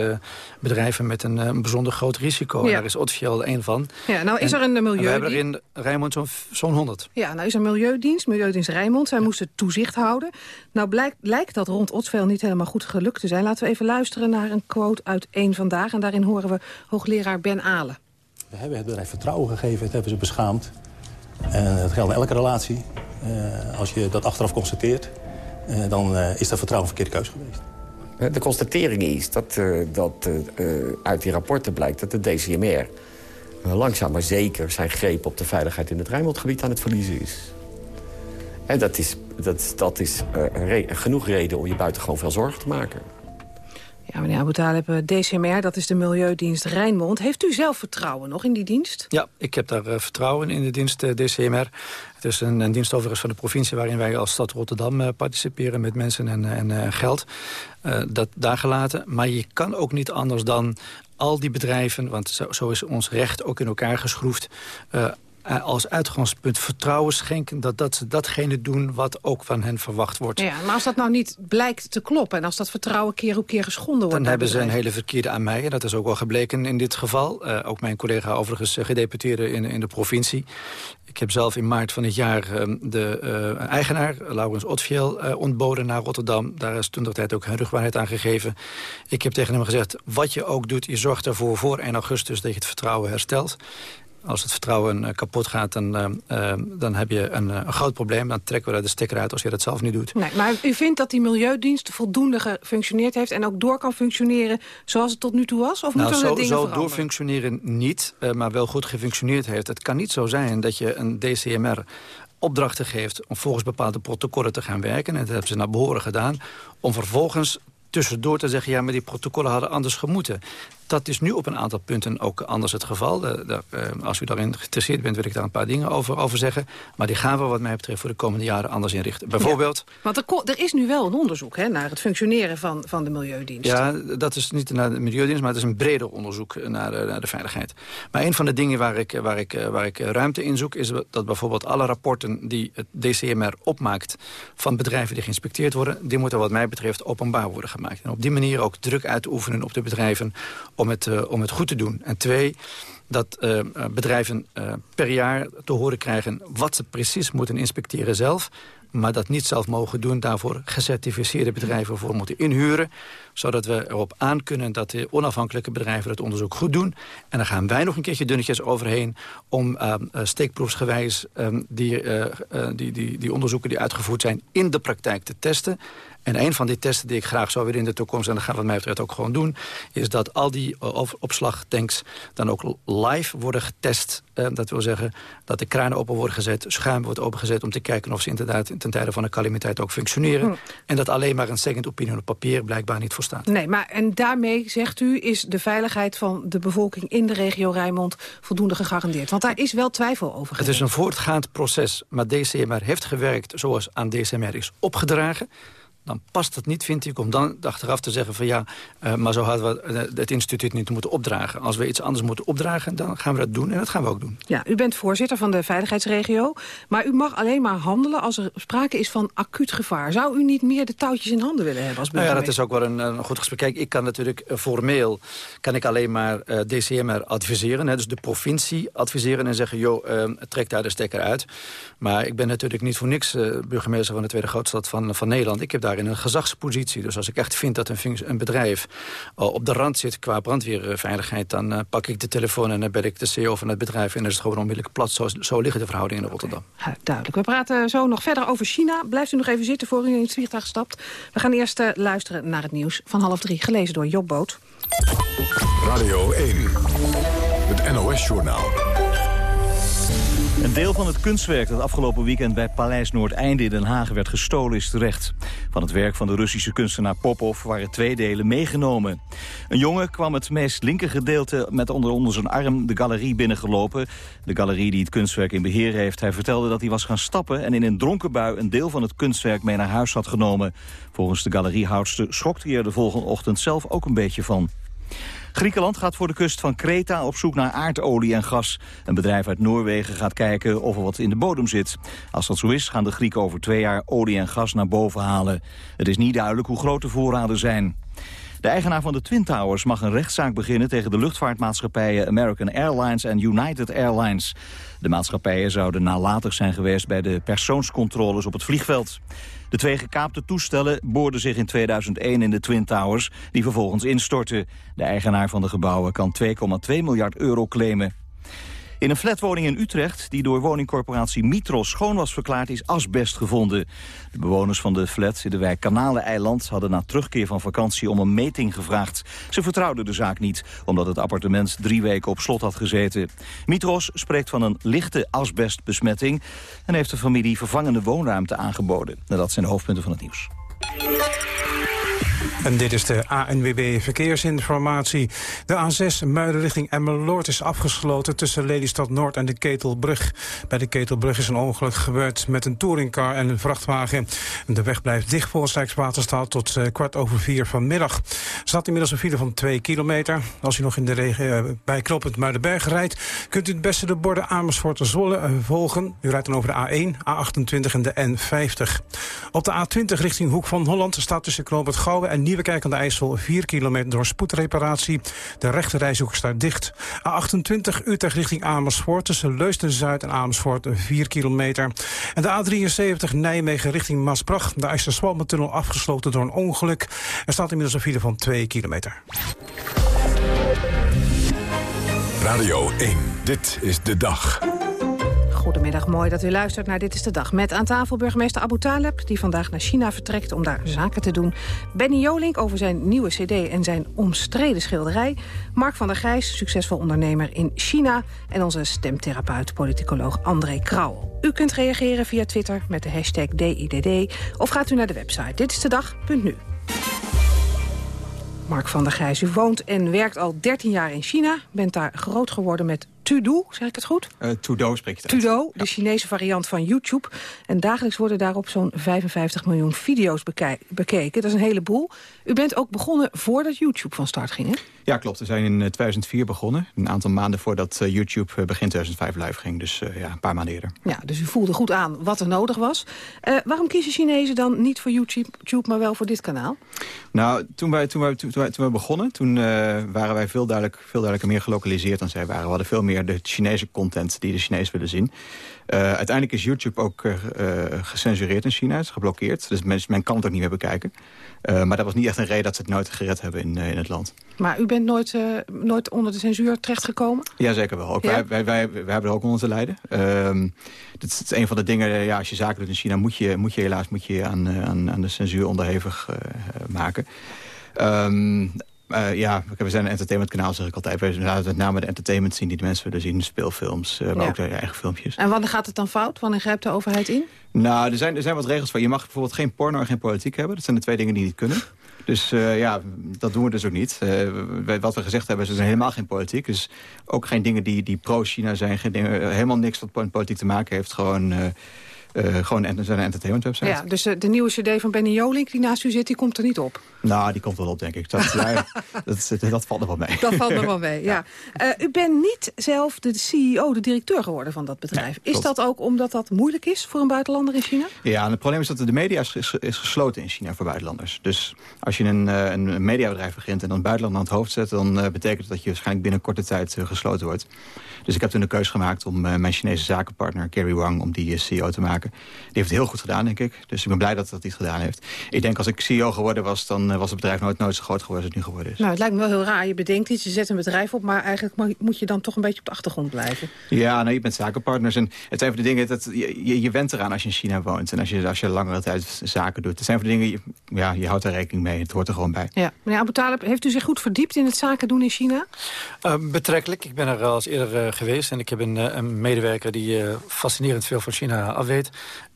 bedrijven met een, een bijzonder groot risico. Ja. Daar is Otfiel één van. Ja, nou is er een milieu. We hebben er in Rijnmond zo'n zo 100. Ja, nou is er Milieudienst, Milieudienst Rijnmond. Zij moesten toezicht houden. Nou blijkt, lijkt dat rond Otsveel niet helemaal goed gelukt te zijn. Laten we even luisteren naar een quote uit één Vandaag. En daarin horen we hoogleraar Ben Alen. We hebben het bedrijf vertrouwen gegeven, het hebben ze beschaamd. En dat geldt in elke relatie. Uh, als je dat achteraf constateert, uh, dan uh, is dat vertrouwen een verkeerde keuze geweest. De constatering is dat, uh, dat uh, uit die rapporten blijkt dat de DCMR... Langzaam maar zeker zijn greep op de veiligheid in het Rijnmondgebied aan het verliezen is. En dat is, dat, dat is genoeg reden om je buitengewoon veel zorgen te maken. Ja, meneer Abu Talib, DCMR, dat is de Milieudienst Rijnmond. Heeft u zelf vertrouwen nog in die dienst? Ja, ik heb daar uh, vertrouwen in de dienst uh, DCMR. Het is een, een, dienst overigens van de provincie... waarin wij als stad Rotterdam participeren met mensen en, en geld. dat daar gelaten. Maar je kan ook niet anders dan al die bedrijven... want zo, zo is ons recht ook in elkaar geschroefd uh, als uitgangspunt vertrouwen schenken... Dat, dat ze datgene doen wat ook van hen verwacht wordt. Ja, maar als dat nou niet blijkt te kloppen... en als dat vertrouwen keer op keer geschonden wordt... Dan hebben ze een hele verkeerde aan mij. En dat is ook wel gebleken in dit geval. Uh, ook mijn collega overigens uh, gedeputeerde in, in de provincie. Ik heb zelf in maart van het jaar de eigenaar, Laurens Otfiel, ontboden naar Rotterdam. Daar is toen de tijd ook hun rugbaarheid aan gegeven. Ik heb tegen hem gezegd, wat je ook doet... je zorgt ervoor voor 1 augustus dat je het vertrouwen herstelt. Als het vertrouwen uh, kapot gaat, dan, uh, uh, dan heb je een, een, groot probleem. Dan trekken we daar de stekker uit als je dat zelf niet doet. Nee, maar u vindt dat die Milieudienst voldoende gefunctioneerd heeft... en ook door kan functioneren zoals het tot nu toe was? Of nou, moeten zo, dingen zo veranderen? doorfunctioneren niet, maar wel goed gefunctioneerd heeft. Het kan niet zo zijn dat je een DCMR opdrachten geeft om volgens bepaalde protocollen te gaan werken. En dat hebben ze naar behoren gedaan. Om vervolgens tussendoor te zeggen... ja, maar die protocollen hadden anders gemoeten. Dat is nu op een aantal punten ook anders het geval. Uh, als u daarin geïnteresseerd bent, wil ik daar een paar dingen over, over zeggen. Maar die gaan we wat mij betreft voor de komende jaren anders inrichten. Bijvoorbeeld... Ja, want er, er, is nu wel een onderzoek hè, naar het functioneren van, van de Milieudienst. Ja, dat is niet naar de Milieudienst, maar het is een breder onderzoek naar, naar de veiligheid. Maar een van de dingen waar ik, waar, ik, waar ik ruimte in zoek... is dat bijvoorbeeld alle rapporten die het DCMR opmaakt... van bedrijven die geïnspecteerd worden... die moeten wat mij betreft openbaar worden gemaakt. En op die manier ook druk uitoefenen op de bedrijven om het, uh, om het goed te doen. En twee, dat uh, bedrijven uh, per jaar te horen krijgen wat ze precies moeten inspecteren zelf maar dat niet zelf mogen doen. Daarvoor gecertificeerde bedrijven voor moeten inhuren. Zodat we erop aan kunnen dat de onafhankelijke bedrijven het onderzoek goed doen. En dan gaan wij nog een keertje dunnetjes overheen... om uh, steekproefsgewijs um, die, die, die, die onderzoeken die uitgevoerd zijn in de praktijk te testen. En een van die testen die ik graag zou weer in de toekomst... en dat gaan we mij betreft ook gewoon doen... is dat al die opslagtanks dan ook live worden getest. Uh, dat wil zeggen dat de kranen open worden gezet... schuim wordt opengezet om te kijken of ze inderdaad... ten tijde van een calamiteit ook functioneren. Hm. En dat alleen maar een second opinion op papier blijkbaar niet voor staat. Nee, maar en daarmee, zegt u, is de veiligheid van de bevolking... in de regio Rijnmond voldoende gegarandeerd? Want daar is wel twijfel over Het is een voortgaand proces, maar DCMR heeft gewerkt... zoals aan DCMR is opgedragen dan past het niet, vind ik, om dan achteraf te zeggen van ja, uh, maar zo hadden we uh, het instituut niet moeten opdragen. Als we iets anders moeten opdragen, dan gaan we dat doen en dat gaan we ook doen. Ja, u bent voorzitter van de veiligheidsregio, maar u mag alleen maar handelen als er sprake is van acuut gevaar. Zou u niet meer de touwtjes in handen willen hebben als nou ja, dat is ook wel een, een, goed gesprek. Kijk, ik kan natuurlijk uh, formeel, kan ik alleen maar DCMR adviseren, hè, dus de provincie adviseren en zeggen, joh, trek daar de stekker uit. Maar ik ben natuurlijk niet voor niks burgemeester van de tweede grootstad van, van Nederland. Ik heb daar in een gezagspositie. Dus als ik echt vind dat een, een bedrijf uh, op de rand zit qua brandweerveiligheid... dan uh, pak ik de telefoon en dan ben ik de CEO van het bedrijf... en dan is het gewoon onmiddellijk plat. Zo, zo liggen de verhoudingen in Rotterdam. Ja, duidelijk. We praten zo nog verder over China. Blijft u nog even zitten voor u in het vliegtuig stapt. We gaan eerst uh, luisteren naar het nieuws van half drie. Gelezen door Job Boot. Radio 1, het NOS-journaal. Een deel van het kunstwerk dat afgelopen weekend bij Paleis Noordeinde in Den Haag werd gestolen is terecht. Van het werk van de Russische kunstenaar Popov waren twee delen meegenomen. Een jongen kwam het meest linker gedeelte met onder, onder zijn arm de galerie binnengelopen. De galerie die het kunstwerk in beheer heeft. Hij vertelde dat hij was gaan stappen en in een dronken bui een deel van het kunstwerk mee naar huis had genomen. Volgens de galeriehoudster schokte hij er de volgende ochtend zelf ook een beetje van. Griekenland gaat voor de kust van Kreta op zoek naar aardolie en gas. Een bedrijf uit Noorwegen gaat kijken of er wat in de bodem zit. Als dat zo is, gaan de Grieken over twee jaar olie en gas naar boven halen. Het is niet duidelijk hoe groot de voorraden zijn. De eigenaar van de Twin Towers mag een rechtszaak beginnen tegen de luchtvaartmaatschappijen American Airlines en United Airlines. De maatschappijen zouden nalatig zijn geweest bij de persoonscontroles op het vliegveld. De twee gekaapte toestellen boorden zich in 2001 in de Twin Towers, die vervolgens instortten. De eigenaar van de gebouwen kan 2,2 miljard euro claimen. In een flatwoning in Utrecht, die door woningcorporatie Mitros schoon was verklaard, is asbest gevonden. De bewoners van de flat in de wijk Kanaleneiland hadden na terugkeer van vakantie om een meting gevraagd. Ze vertrouwden de zaak niet, omdat het appartement drie weken op slot had gezeten. Mitros spreekt van een lichte asbestbesmetting en heeft de familie vervangende woonruimte aangeboden. Dat zijn de hoofdpunten van het nieuws. En dit is de ANWB Verkeersinformatie. De A6 Muiden richting Emmeloord is afgesloten tussen Lelystad Noord en de Ketelbrug. Bij de Ketelbrug is een ongeluk gebeurd met een touringcar en een vrachtwagen. De weg blijft dicht voor Rijkswaterstaat tot uh, kwart over vier vanmiddag. Er staat inmiddels een file van 2 kilometer. Als u nog in de regio uh, bij Kloppend Muidenberg rijdt... kunt u het beste de borden Amersfoort en Zwolle uh, volgen. U rijdt dan over de A1, A28 en de N50. Op de A20 richting Hoek van Holland staat tussen Knoopend Gouwen en Nieuwekerk aan de IJssel 4 kilometer door spoedreparatie. De rechte reishoek staat dicht. A28 Utrecht richting Amersfoort tussen Leusden-Zuid en Amersfoort 4 kilometer. En de A73 Nijmegen richting Maasbracht. De IJsserswalmentunnel afgesloten door een ongeluk. Er staat inmiddels een file van 2 kilometer. Radio 1, dit is de dag. Goedemiddag, mooi dat u luistert naar Dit is de Dag. Met aan tafel burgemeester Abu Taleb, die vandaag naar China vertrekt om daar zaken te doen. Benny Jolink over zijn nieuwe cd en zijn omstreden schilderij. Mark van der Grijs, succesvol ondernemer in China. En onze stemtherapeut, politicoloog André Krauwel. U kunt reageren via Twitter met de hashtag DIDD of gaat u naar de website Dit is de dag.nu. Mark van der Gijs, u woont en werkt al 13 jaar in China. Bent daar groot geworden met Tudo, zeg ik het goed? Uh, Tudo spreek je het. Tudo, de Chinese variant van YouTube. En dagelijks worden daarop zo'n 55 miljoen video's bekeken. Dat is een heleboel. U bent ook begonnen voordat YouTube van start ging, hè? Ja, klopt. We zijn in 2004 begonnen. Een aantal maanden voordat uh, YouTube uh, begin 2005 live ging. Dus ja, een paar maanden eerder. Ja, dus u voelde goed aan wat er nodig was. waarom kiezen Chinezen dan niet voor YouTube, maar wel voor dit kanaal? Nou, toen wij, toen wij, toen wij, toen wij begonnen, toen waren wij veel, duidelijk, veel duidelijker meer gelokaliseerd dan zij waren. We hadden veel meer de Chinese content die de Chinezen willen zien. Uh, uiteindelijk is YouTube ook uh, gecensureerd in China, het is geblokkeerd. Dus men, men kan het ook niet meer bekijken. Uh, maar dat was niet echt een reden dat ze het nooit gered hebben in, in het land. Maar u bent nooit, nooit onder de censuur terechtgekomen? Ja, zeker wel. Ook ja? wij, wij, wij, wij, hebben er ook onder te lijden. Uh, dat is een van de dingen, ja, als je zaken doet in China... moet je, moet je helaas moet je aan, aan, aan de censuur onderhevig maken. Um, uh, ja, we zijn een entertainmentkanaal, zeg ik altijd. We laten met name de entertainment zien die de mensen willen zien. Speelfilms, uh, maar ook eigen filmpjes. En wanneer gaat het dan fout? Wanneer grijpt de overheid in? Nou, er zijn, er zijn wat regels voor. Je mag bijvoorbeeld geen porno en geen politiek hebben. Dat zijn de twee dingen die niet kunnen. Dus uh, ja, dat doen we dus ook niet. wat we gezegd hebben, is er zijn helemaal geen politiek. Dus ook geen dingen die, die pro-China zijn. Geen dingen, helemaal niks wat politiek te maken heeft. Gewoon... Uh, gewoon een, zijn entertainment website. Ja, dus uh, de nieuwe cd van Benny Jolink die naast u zit, die komt er niet op? Nou, die komt wel op, denk ik. Dat, ja, dat, dat, valt er wel mee. Dat valt er wel mee, ja. Uh, u bent niet zelf de CEO, de directeur geworden van dat bedrijf. Nee, is dat ook omdat dat moeilijk is voor een buitenlander in China? Ja, en het probleem is dat de media is, is, gesloten in China voor buitenlanders. Dus als je een, een mediabedrijf begint en dan buitenland aan het hoofd zet... dan betekent dat dat je waarschijnlijk binnen korte tijd gesloten wordt. Dus ik heb toen de keus gemaakt om mijn Chinese zakenpartner Kerry Wang... om die CEO te maken maken. Die heeft het heel goed gedaan, denk ik. Dus ik ben blij dat dat hij het gedaan heeft. Ik denk als ik CEO geworden was, dan eh, was het bedrijf nooit, nooit zo groot geworden als het nu geworden is. Nou, het lijkt me wel heel raar. Je bedenkt iets, je zet een bedrijf op, maar eigenlijk moet je dan toch een beetje op de achtergrond blijven. Ja, nou, je bent zakenpartners. En het zijn van de dingen, dat, je, je, je went eraan als je in China woont. En als je, als je langere tijd zaken doet. Het zijn van de dingen, ja, je houdt er rekening mee. Het hoort er gewoon bij. Ja. Meneer Abu Talib, heeft u zich goed verdiept in het zaken doen in China? Uh, betrekkelijk. Ik ben er al eens eerder uh, geweest. En ik heb een, een medewerker die fascinerend veel van China afweet.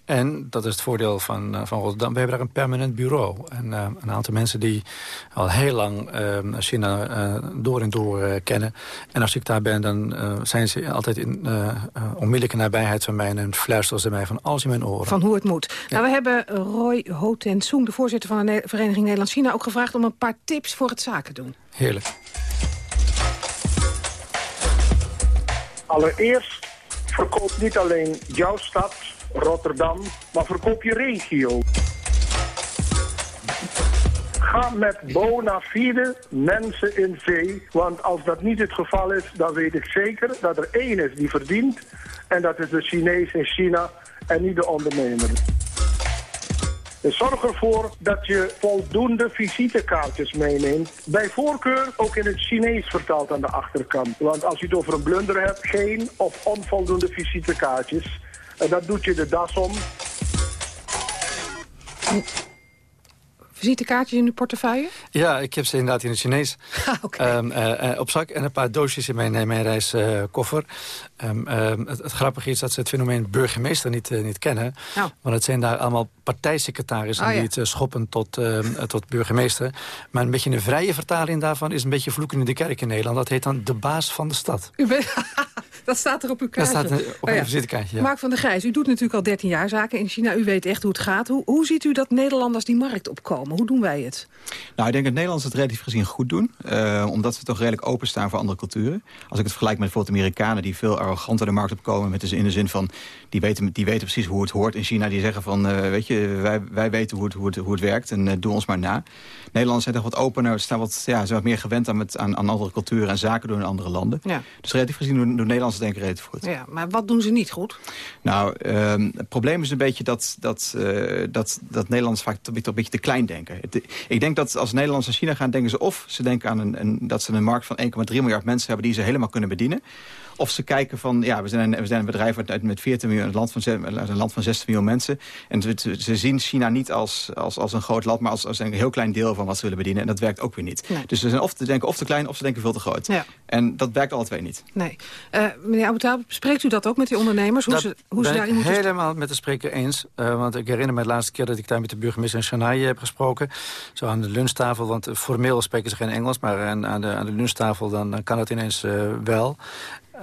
En dat is het voordeel van, uh, van Rotterdam. We hebben daar een permanent bureau. En uh, een aantal mensen die al heel lang uh, China door en door kennen. En als ik daar ben, dan zijn ze altijd in onmiddellijke nabijheid van mij... en fluisteren ze mij van alles in mijn oren. Van hoe het moet. Ja. Nou, we hebben Roy Ho Ten de voorzitter van de Vereniging Nederland-China... ook gevraagd om een paar tips voor het zaken doen. Heerlijk. Allereerst verkoop niet alleen jouw stad Rotterdam, maar verkoop je regio. Ga met bona fide mensen in zee, want als dat niet het geval is, dan weet ik zeker dat er één is die verdient. En dat is de Chinees in China en niet de ondernemer. Dus zorg ervoor dat je voldoende visitekaartjes meeneemt. Bij voorkeur ook in het Chinees vertaald aan de achterkant. Want als je het over een blunder hebt, geen of onvoldoende visitekaartjes. En dat doet je de das om. Visitekaartjes in uw portefeuille? Ja, ik heb ze inderdaad in het Chinees ah, okay. um, uh, uh, op zak. En een paar doosjes in mijn, mijn reiskoffer. Um, um, het, het, grappige is dat ze het fenomeen burgemeester niet, uh, niet kennen. Oh. Want het zijn daar allemaal partijsecretarissen... Oh, die het schoppen tot, tot burgemeester. Maar een beetje een vrije vertaling daarvan... is een beetje vloeken in de kerk in Nederland. Dat heet dan de baas van de stad. U bent... Dat staat er op uw kaartje. Dat staat op oh, ja. uw visitekaartje, ja. Mark van der Grijs, u doet natuurlijk al 13 jaar zaken in China. U weet echt hoe het gaat. Hoe, hoe ziet u dat Nederlanders die markt opkomen? Hoe doen wij het? Nou, ik denk dat Nederlanders het relatief gezien goed doen. Uh, omdat we toch redelijk openstaan voor andere culturen. Als ik het vergelijk met bijvoorbeeld Amerikanen... die veel arroganter de markt opkomen. Met de, in de zin van, die weten, die weten precies hoe het hoort in China. Die zeggen van, uh, weet je, wij, wij weten hoe het, hoe het, hoe het werkt. En uh, doe ons maar na. Nederlanders zijn toch wat opener. Staan wat, ja, zijn wat meer gewend aan, met, aan, aan andere culturen en zaken doen in andere landen. Ja. Dus relatief gezien doen, doen Nederlanders denk ik relatief goed. Ja, maar wat doen ze niet goed? Nou, um, het probleem is een beetje dat, dat, uh, dat, dat Nederlanders vaak toch een beetje te klein denken. Het, ik denk dat als Nederlanders naar China gaan, denken ze of ze denken aan een, een, dat ze een markt van 1,3 miljard mensen hebben die ze helemaal kunnen bedienen. Of ze kijken van, ja, we zijn een, we zijn een bedrijf uit- met 14 miljoen, een land van, een land van 16 miljoen mensen. En ze, ze zien China niet als, als, als een groot land, maar als, als een heel klein deel van wat ze willen bedienen. En dat werkt ook weer niet. Dus ze zijn of te denken of te klein of ze denken veel te groot. Ja. En dat werkt alle twee niet. Nee. Eh, meneer Abu Talib, spreekt u dat ook met die ondernemers? Hoe dat ze, hoe ze daarin ik moeten... helemaal met de spreker eens. Eh, want ik herinner me de laatste keer dat ik daar met de burgemeester in Shanghai heb gesproken. Zo aan de lunchtafel, want eh, formeel spreken ze geen Engels... maar aan, aan, de, aan de lunchtafel dan, dan kan het ineens eh, wel.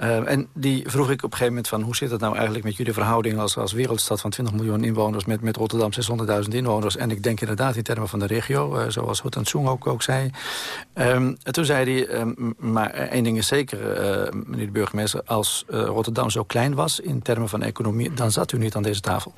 Eh, en die vroeg ik op een gegeven moment van... hoe zit het nou eigenlijk met jullie verhouding als, als wereldstad van 20 miljoen inwoners... met, met Rotterdam 600.000 inwoners. En ik denk inderdaad in termen van de regio, eh, zoals Hotan Soeng ook, ook zei. Ehm, en toen zei hij, ehm, maar één ding is zeker, eh, meneer de burgemeester... als eh, Rotterdam zo klein was in termen van economie... dan zat u niet aan deze tafel.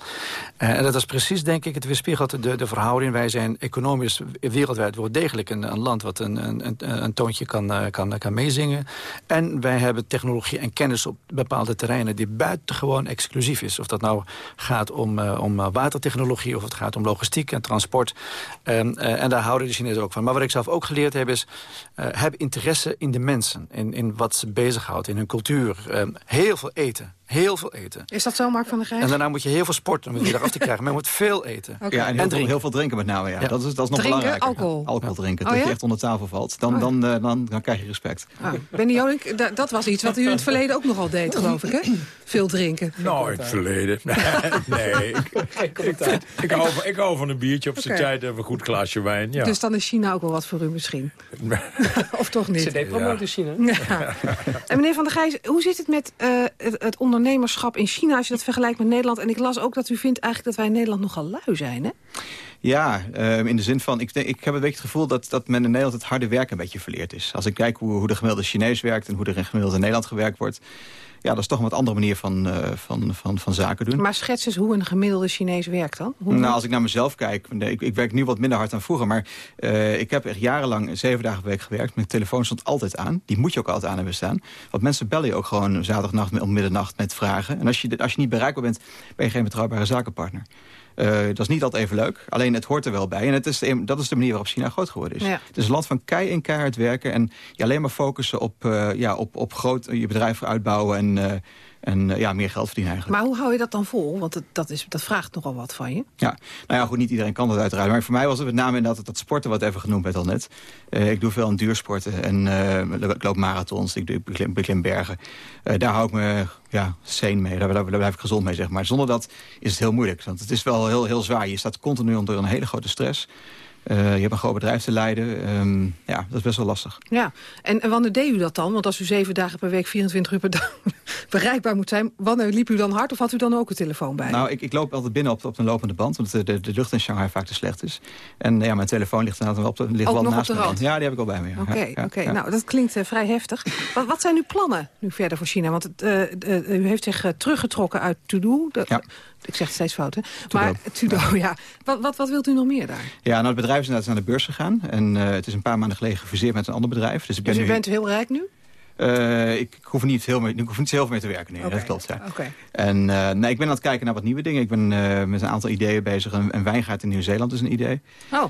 En dat is precies, denk ik, het weerspiegelt de, de verhouding. Wij zijn economisch wereldwijd wel degelijk een, een land... wat een, een, een, toontje kan, kan, kan meezingen. En wij hebben technologie en kennis op bepaalde terreinen... die buitengewoon exclusief is. Of dat nou gaat om, eh, om eh, watertechnologie... of het gaat om logistiek en transport. Ehm, eh, en daar houden de Chinezen ook van. Maar wat ik zelf ook geleerd heb is... heb interesse in de mensen, in, in wat ze bezighoudt, in hun cultuur. Ehm, heel veel eten, heel veel eten. Is dat zo, Mark van der Grijs? En daarna moet je heel veel sporten om het weer af te krijgen. Maar je moet veel eten. Ja, en heel, veel, heel veel drinken met name. Ja. Ja. Dat, is, dat is nog Drinken, belangrijker. alcohol? Alcohol drinken, Oh, dat ja? je echt onder tafel valt. Dan, Oh. dan, eh, dan, dan krijg je respect. Ah, Benny Jolink, da- dat was iets wat u in het verleden ook nogal deed, geloof ik, hè? Veel drinken. Nou, in het verleden. nee, ik, ik, hou, van- ik hou van een biertje op zijn tijd en een goed glaasje wijn. Ja. Dus dan is China ook wel wat voor u misschien. of toch niet? CD promoot in China. Ja. En meneer Van der Gijs, hoe zit het met eh, het, het ondernemerschap in China... als je dat vergelijkt met Nederland? En ik las ook dat u vindt eigenlijk dat wij in Nederland nogal lui zijn, hè? Ja, eh, in de zin van, ik, ik heb een beetje het gevoel dat, dat men in Nederland het harde werk een beetje verleerd is. Als ik kijk hoe, hoe de gemiddelde Chinees werkt en hoe er in Nederland gewerkt wordt. Ja, dat is toch een wat andere manier van, eh, van, van, van zaken doen. Maar schets eens hoe een gemiddelde Chinees werkt dan. Hoe Nou, als ik naar mezelf kijk, ik werk nu wat minder hard dan vroeger, maar eh, ik heb echt jarenlang zeven dagen per week gewerkt. Mijn telefoon stond altijd aan. Die moet je ook altijd aan hebben staan. Want mensen bellen je ook gewoon zaterdagnacht om middernacht met vragen. En als je, als je niet bereikbaar bent, ben je geen betrouwbare zakenpartner. Eh, dat is niet altijd even leuk, alleen het hoort er wel bij. En het is de, dat is de manier waarop China groot geworden is. Ja. Het is een land van kei en keihard werken... en je alleen maar focussen op, eh, ja, op, op groot, je bedrijf uitbouwen... en, eh, en eh, ja, meer geld verdienen eigenlijk. Maar hoe hou je dat dan vol? Want het, dat, is, dat vraagt nogal wat van je. Ja, nou ja, goed, niet iedereen kan dat uiteraard. Maar voor mij was het met name inderdaad dat sporten, wat even genoemd werd al net. Eh, ik doe veel aan duursporten en eh, ik loop marathons, ik, doe, ik beklim, beklim bergen. Daar hou ik me ja, sane mee, daar, daar, daar blijf ik gezond mee, zeg maar. Zonder dat is het heel moeilijk, want het is wel heel, heel zwaar. Je staat continu onder een hele grote stress. Eh, je hebt een groot bedrijf te leiden. Ehm, ja, dat is best wel lastig. Ja, en, en wanneer deed u dat dan? Want als u zeven dagen per week, 24 uur per dag bereikbaar moet zijn... wanneer liep u dan hard of had u dan ook een telefoon bij? Nou, ik, ik loop altijd binnen op, op een lopende band, omdat de, de, de lucht in Shanghai vaak te slecht is. En ja, mijn telefoon ligt inderdaad wel, op de, ligt Ook wel nog op naast me. rand? Ja, die heb ik al bij me. ja. Oké, Ja, ja, oké. ja. nou dat klinkt eh, vrij heftig. Wat, wat zijn uw plannen nu verder voor China? Want eh, u heeft zich teruggetrokken uit Tudo. Ik zeg het steeds fout, hè? Maar Tudo, ja. Wat, wat, wat wilt u nog meer daar? Ja, nou, het bedrijf is inderdaad naar de beurs gegaan. En eh, het is een paar maanden geleden gefuseerd met een ander bedrijf. Dus ik ben Dus u nu... bent heel rijk nu? Eh, ik, ik hoef niet heel, meer, ik hoef niet heel veel meer te werken. Nee, dat klopt. Ja. Oké. En eh, nee, ik ben aan het kijken naar wat nieuwe dingen. Ik ben eh, met een aantal ideeën bezig. Een, een wijngaard in Nieuw-Zeeland is een idee. Oh,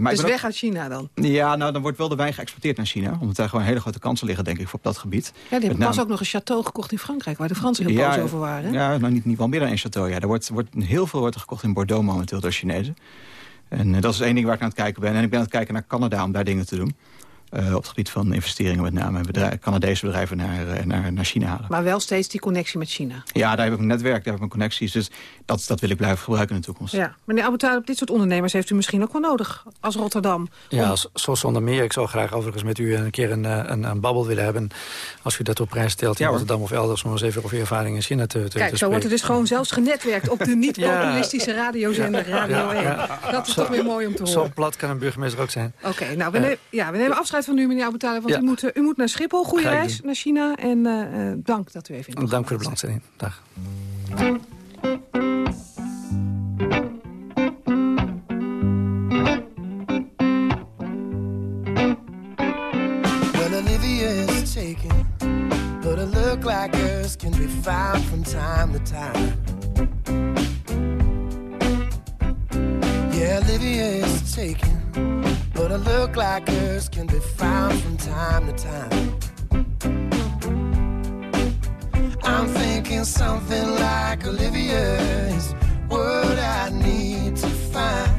maar dus ook- weg uit China dan? Ja, nou, dan wordt wel de wijn geëxporteerd naar China. Omdat daar gewoon hele grote kansen liggen, denk ik, voor op dat gebied. Ja, die hebben Met pas ook nog een château gekocht in Frankrijk... waar de Fransen heel boos over waren. hè? Ja, nou, niet, niet wel meer dan één château. Ja. Er wordt, wordt heel veel wordt er gekocht in Bordeaux momenteel door Chinezen. En dat is één ding waar ik aan het kijken ben. En ik ben aan het kijken naar Canada om daar dingen te doen. Eh, op het gebied van investeringen met name. Bedrijf, Canadese bedrijven naar, eh, naar, naar China halen. Maar wel steeds die connectie met China. Ja, daar heb ik een netwerk, daar heb ik mijn connecties. Dus dat, dat wil ik blijven gebruiken in de toekomst. Ja. Meneer Abu Talib, dit soort ondernemers heeft u misschien ook wel nodig als Rotterdam. Ja, Om- als- zo zonder meer. Ik zou graag overigens met u een keer een, eh, een, een babbel willen hebben. Als u dat op prijs stelt in Rotterdam of elders... om eens even over uw ervaring in China te, te Kijk, te zo wordt er dus gewoon zelfs genetwerkt op de niet-populistische Ja. radiozender Radio Ja, 1. ja. Dat is Zo- toch weer mooi om te Zo horen. plat kan een burgemeester ook zijn. Oké, nou, we, nemen, ja, we nemen afscheid van u, meneer Abu Talib, want Ja. u, moet, eh, u moet naar Schiphol. Goede reis naar China en eh, eh, dank dat u even in de Dank voor de belangstelling. Dag. Well, is taken, but her look like hers can be found from time to time. Her look like hers can be found from time to time. I'm thinking something like Olivia is what I need to find.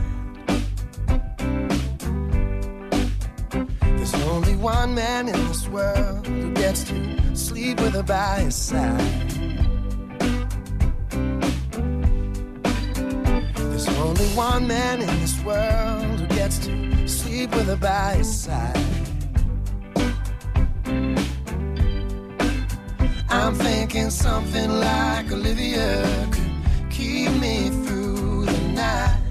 There's only one man in this world who gets to sleep with her by his side. There's only one man in this world gets to sleep with her by his side. I'm thinking something like Olivia could keep me through the night.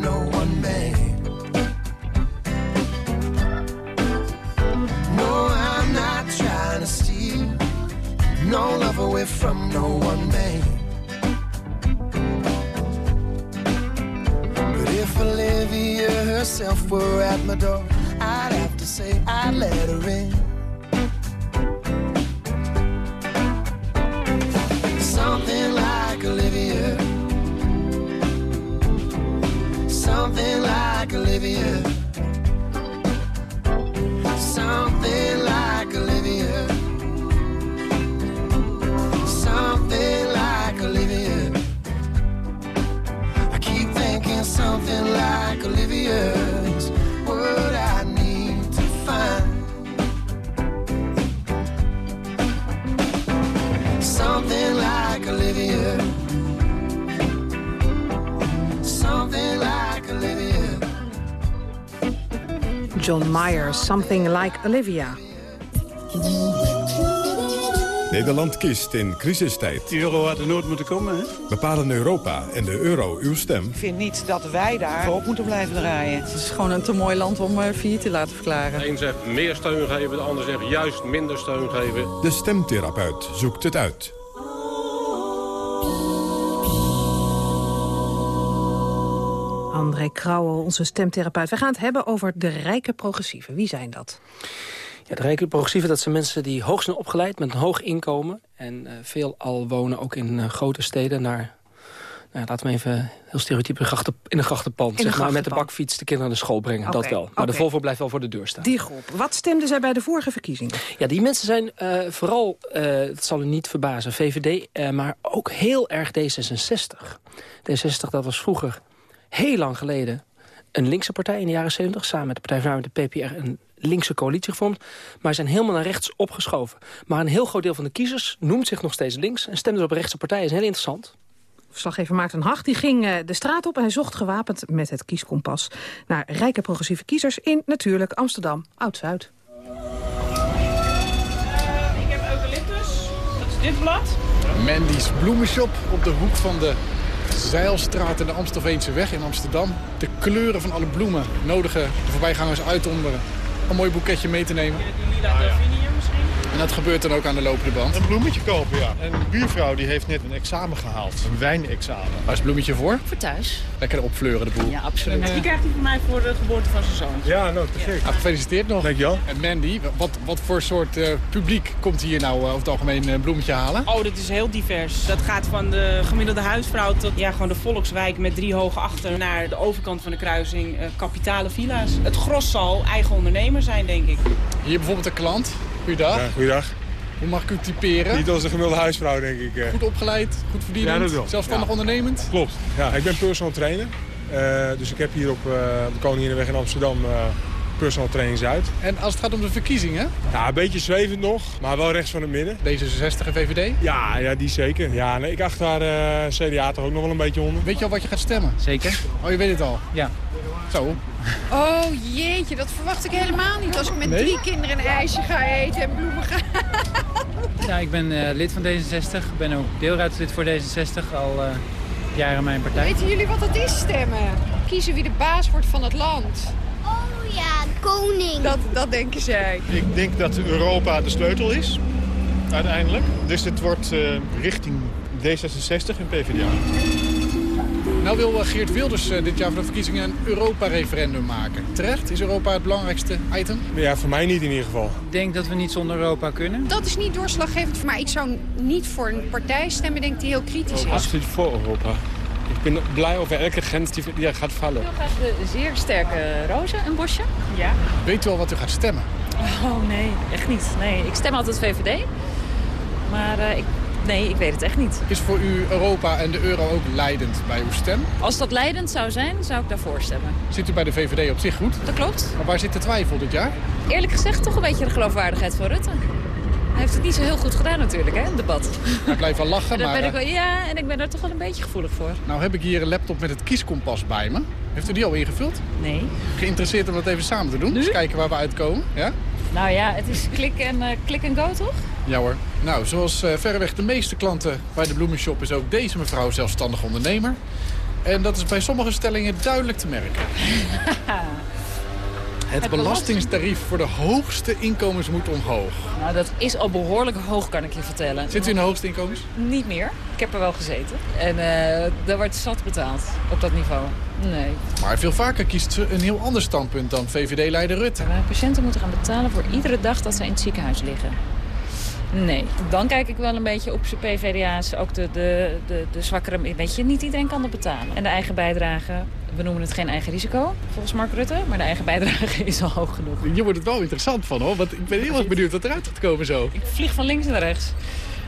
No one may No I'm not tryna steal No love away from no one man. But if Olivia herself were at my door, I'd have to say I'd let her in. John Mayer, Something Like Olivia. Nederland kiest in crisistijd. De euro had er nooit moeten komen, hè? Bepalen Europa en de euro uw stem. Ik vind niet dat wij daar op moeten blijven draaien. Het is gewoon een te mooi land om uh, failliet te laten verklaren. De een zegt meer steun geven, de ander zegt juist minder steun geven. De stemtherapeut zoekt het uit. André Krauwel, onze stemtherapeut. We gaan het hebben over de rijke progressieven. Wie zijn dat? Ja, de rijke progressieven, dat zijn mensen die hoog zijn opgeleid... met een hoog inkomen en uh, veel al wonen ook in uh, grote steden... naar nou, laten we even heel stereotyp in, grachten, in een grachtenpand. Zeg maar, met de bakfiets de kinderen naar de school brengen. Okay, dat wel. Maar okay. de Volvo blijft wel voor de deur staan. Die groep. Wat stemden zij bij de vorige verkiezingen? Ja, die mensen zijn uh, vooral, uh, dat zal u niet verbazen, VVD, uh, maar ook heel erg D66. D66, dat was vroeger, heel lang geleden, een linkse partij in de jaren 70... samen met de Partij van de PPR een linkse coalitie gevormd... maar zijn helemaal naar rechts opgeschoven. Maar een heel groot deel van de kiezers noemt zich nog steeds links... en stemt dus op een rechtse partij. Dat is heel interessant. Verslaggever Maarten Hag die ging uh, de straat op en hij zocht gewapend met het kieskompas... naar rijke progressieve kiezers in natuurlijk Amsterdam, Oud-Zuid. Uh, ik heb eucalyptus, dat is dit blad. Mandy's Bloemenshop op de hoek van de Zeilstraat en de Amstelveense weg in Amsterdam. De kleuren van alle bloemen nodigen de voorbijgangers uit om een mooi boeketje mee te nemen. Misschien? En dat gebeurt dan ook aan de lopende band. Een bloemetje kopen, ja. En de buurvrouw die heeft net een examen gehaald. Een wijnexamen. Waar is het bloemetje voor? Voor thuis. Lekker opfleuren de boel. Ja, absoluut. En. Die krijgt hij van mij voor de geboorte van zijn zoon. Ja, nou, te gek. Ja. Ah, gefeliciteerd nog. Dankjewel. En Mandy, wat, wat voor soort uh, publiek komt hier nou uh, over het algemeen een bloemetje halen? Oh, dat is heel divers. Dat gaat van de gemiddelde huisvrouw tot ja, gewoon de volkswijk met drie hoge achter... naar de overkant van de kruising, kapitale villa's. Het gros zal eigen ondernemer zijn, denk ik. Hier bijvoorbeeld een klant. Goeiedag. Ja, goeiedag. Hoe mag ik u typeren? Niet als een gemiddelde huisvrouw, denk ik. Goed opgeleid, goed verdienend, ja, dat wel. zelfstandig ja. ondernemend? Klopt. Ja, ik ben personal trainer. Uh, dus ik heb hier op uh, de Koninginnenweg in Amsterdam uh, personal training Zuid. En als het gaat om de verkiezingen? Ja, een beetje zwevend nog, maar wel rechts van het midden. D66 en VVD? Ja, ja die zeker. Ja, nee, ik acht daar CDA toch ook nog wel een beetje onder. Weet je al wat je gaat stemmen? Zeker. Oh, je weet het al? Ja. Zo. Oh jeetje, dat verwacht ik helemaal niet als ik met nee? drie kinderen een ijsje ga eten en bloemen ga. Ja, ik ben uh, lid van D66. Ik ben ook deelraadslid voor D66 al uh, jaren mijn partij. Weten jullie wat het is stemmen? Kiezen wie de baas wordt van het land. Oh ja, koning. Dat, dat denken zij. Ik denk dat Europa de sleutel is, uiteindelijk. Dus het wordt uh, richting D66 en PvdA. Nou wil eh, Geert Wilders uh, dit jaar voor de verkiezingen een Europa-referendum maken. Terecht? Is Europa het belangrijkste item? Ja, voor mij niet in ieder geval. Ik denk dat we niet zonder Europa kunnen. Dat is niet doorslaggevend, maar ik zou niet voor een partij stemmen denk die heel kritisch is. Absoluut voor Europa. Ik ben blij over elke grens die, die gaat vallen. Ik wil graag de zeer sterke roze, een bosje. Ja. Weet u al wat u gaat stemmen? Oh nee, echt niet. Nee, ik stem altijd VVD. Maar uh, ik Nee, ik weet het echt niet. Is voor u Europa en de euro ook leidend bij uw stem? Als dat leidend zou zijn, zou ik daarvoor stemmen. Zit u bij de VVD op zich goed? Dat klopt. Maar waar zit de twijfel dit jaar? Eerlijk gezegd toch een beetje de geloofwaardigheid van Rutte. Hij heeft het niet zo heel goed gedaan natuurlijk, hè, het debat. Hij blijft wel lachen, maar... Ben ik wel, ja, en ik ben er toch wel een beetje gevoelig voor. Nou heb ik hier een laptop met het kieskompas bij me. Heeft u die al ingevuld? Nee. Geïnteresseerd om dat even samen te doen? Dus kijken waar we uitkomen, ja? Nou ja, het is klik en, uh, klik en go, toch? Ja hoor. Nou, zoals uh, verreweg de meeste klanten bij de bloemenshop... is ook deze mevrouw zelfstandig ondernemer. En dat is bij sommige stellingen duidelijk te merken. Het, belastingstarief voor de hoogste inkomens moet omhoog. Nou, dat is al behoorlijk hoog, kan ik je vertellen. Zit u in de hoogste inkomens? Niet meer. Ik heb er wel gezeten. En uh, daar wordt zat betaald op dat niveau. Nee. Maar veel vaker kiest ze een heel ander standpunt dan VVD-leider Rutte. Maar patiënten moeten gaan betalen voor iedere dag dat ze in het ziekenhuis liggen. Nee, dan kijk ik wel een beetje op zijn PVDA's, ook de, de, de, de zwakkere... Weet je, niet iedereen kan dat betalen. En de eigen bijdrage, we noemen het geen eigen risico, volgens Mark Rutte. Maar de eigen bijdrage is al hoog genoeg. Je wordt het wel interessant van, hoor. Want ik ben heel erg benieuwd wat eruit gaat komen zo. Ik vlieg van links naar rechts.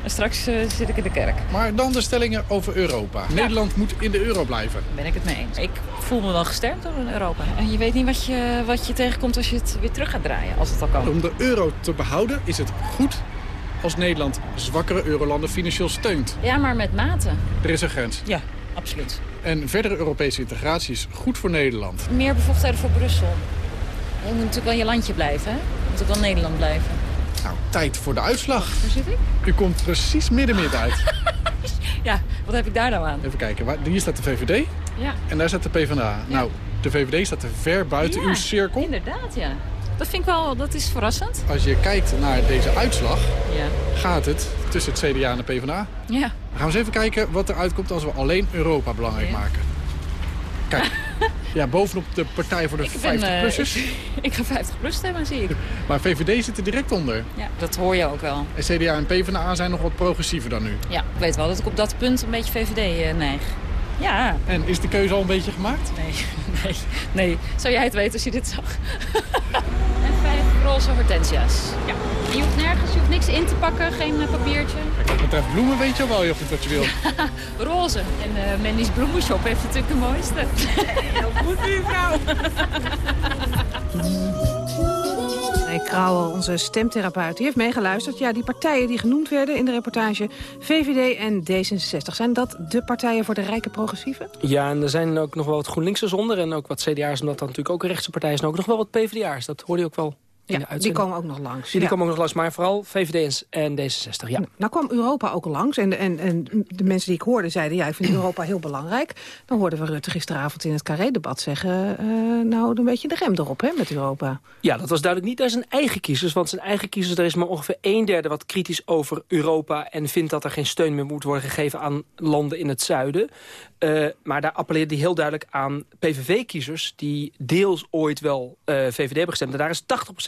En straks uh, zit ik in de kerk. Maar dan de stellingen over Europa. Ja. Nederland moet in de euro blijven. Daar ben ik het mee eens. Ik voel me wel gesterkt door een Europa. En je weet niet wat je, wat je tegenkomt als je het weer terug gaat draaien, als het al kan. Om de euro te behouden is het goed als Nederland zwakkere eurolanden financieel steunt. Ja, maar met mate. Er is een grens. Ja, absoluut. En verdere Europese integratie is goed voor Nederland. Meer bevoegdheden voor Brussel. Je moet natuurlijk wel je landje blijven, hè? Je moet ook wel Nederland blijven. Nou, tijd voor de uitslag. Waar zit ik? U komt precies midden-midden uit. ja, wat heb ik daar nou aan? Even kijken, hier staat de VVD ja. en daar staat de PvdA. Ja. Nou, de VVD staat er ver buiten ja, uw cirkel. inderdaad, ja. Dat vind ik wel, dat is verrassend. Als je kijkt naar deze uitslag, ja. gaat het tussen het CDA en de PvdA. Ja. Dan gaan we eens even kijken wat er uitkomt als we alleen Europa belangrijk ja. maken. Kijk, ja, bovenop de Partij voor de 50-plussers. Uh, ik, ik ga 50-plus stemmen, zie ik. Maar VVD zit er direct onder. Ja, dat hoor je ook wel. En CDA en PvdA zijn nog wat progressiever dan u. Ja, ik weet wel dat ik op dat punt een beetje VVD uh, neig. Ja. En is de keuze al een beetje gemaakt? Nee, nee, nee. Zou jij het weten als je dit zag? en vijf roze hortensia's. Ja. Je hoeft nergens, je hoeft niks in te pakken, geen uh, papiertje. Kijk, wat betreft bloemen weet je al wel heel goed wat je wil. roze. En uh, Mandy's bloemenshop heeft natuurlijk de mooiste. Heel goed, mevrouw. Krauwel, onze stemtherapeut, die heeft meegeluisterd. Ja, die partijen die genoemd werden in de reportage, VVD en D66. Zijn dat de partijen voor de rijke progressieven? Ja, en er zijn ook nog wel wat GroenLinksers onder. En ook wat CDA's, omdat dat natuurlijk ook een rechtse partij is. En ook nog wel wat PvdA's. Dat hoorde je ook wel ja, die komen ook nog langs. Ja, die komen ook nog langs, maar vooral VVD en D66, ja. Nou kwam Europa ook langs en, en, en de mensen die ik hoorde zeiden... ja, ik vind Europa heel belangrijk. Dan hoorden we Rutte gisteravond in het Carré-debat zeggen... Uh, nou, een beetje de rem erop hè, met Europa. Ja, dat was duidelijk niet naar zijn eigen kiezers. Want zijn eigen kiezers, er is maar ongeveer een derde wat kritisch over Europa... en vindt dat er geen steun meer moet worden gegeven aan landen in het zuiden. Uh, maar daar appelleerde hij heel duidelijk aan PVV-kiezers... die deels ooit wel uh, VVD hebben gestemd. En daar is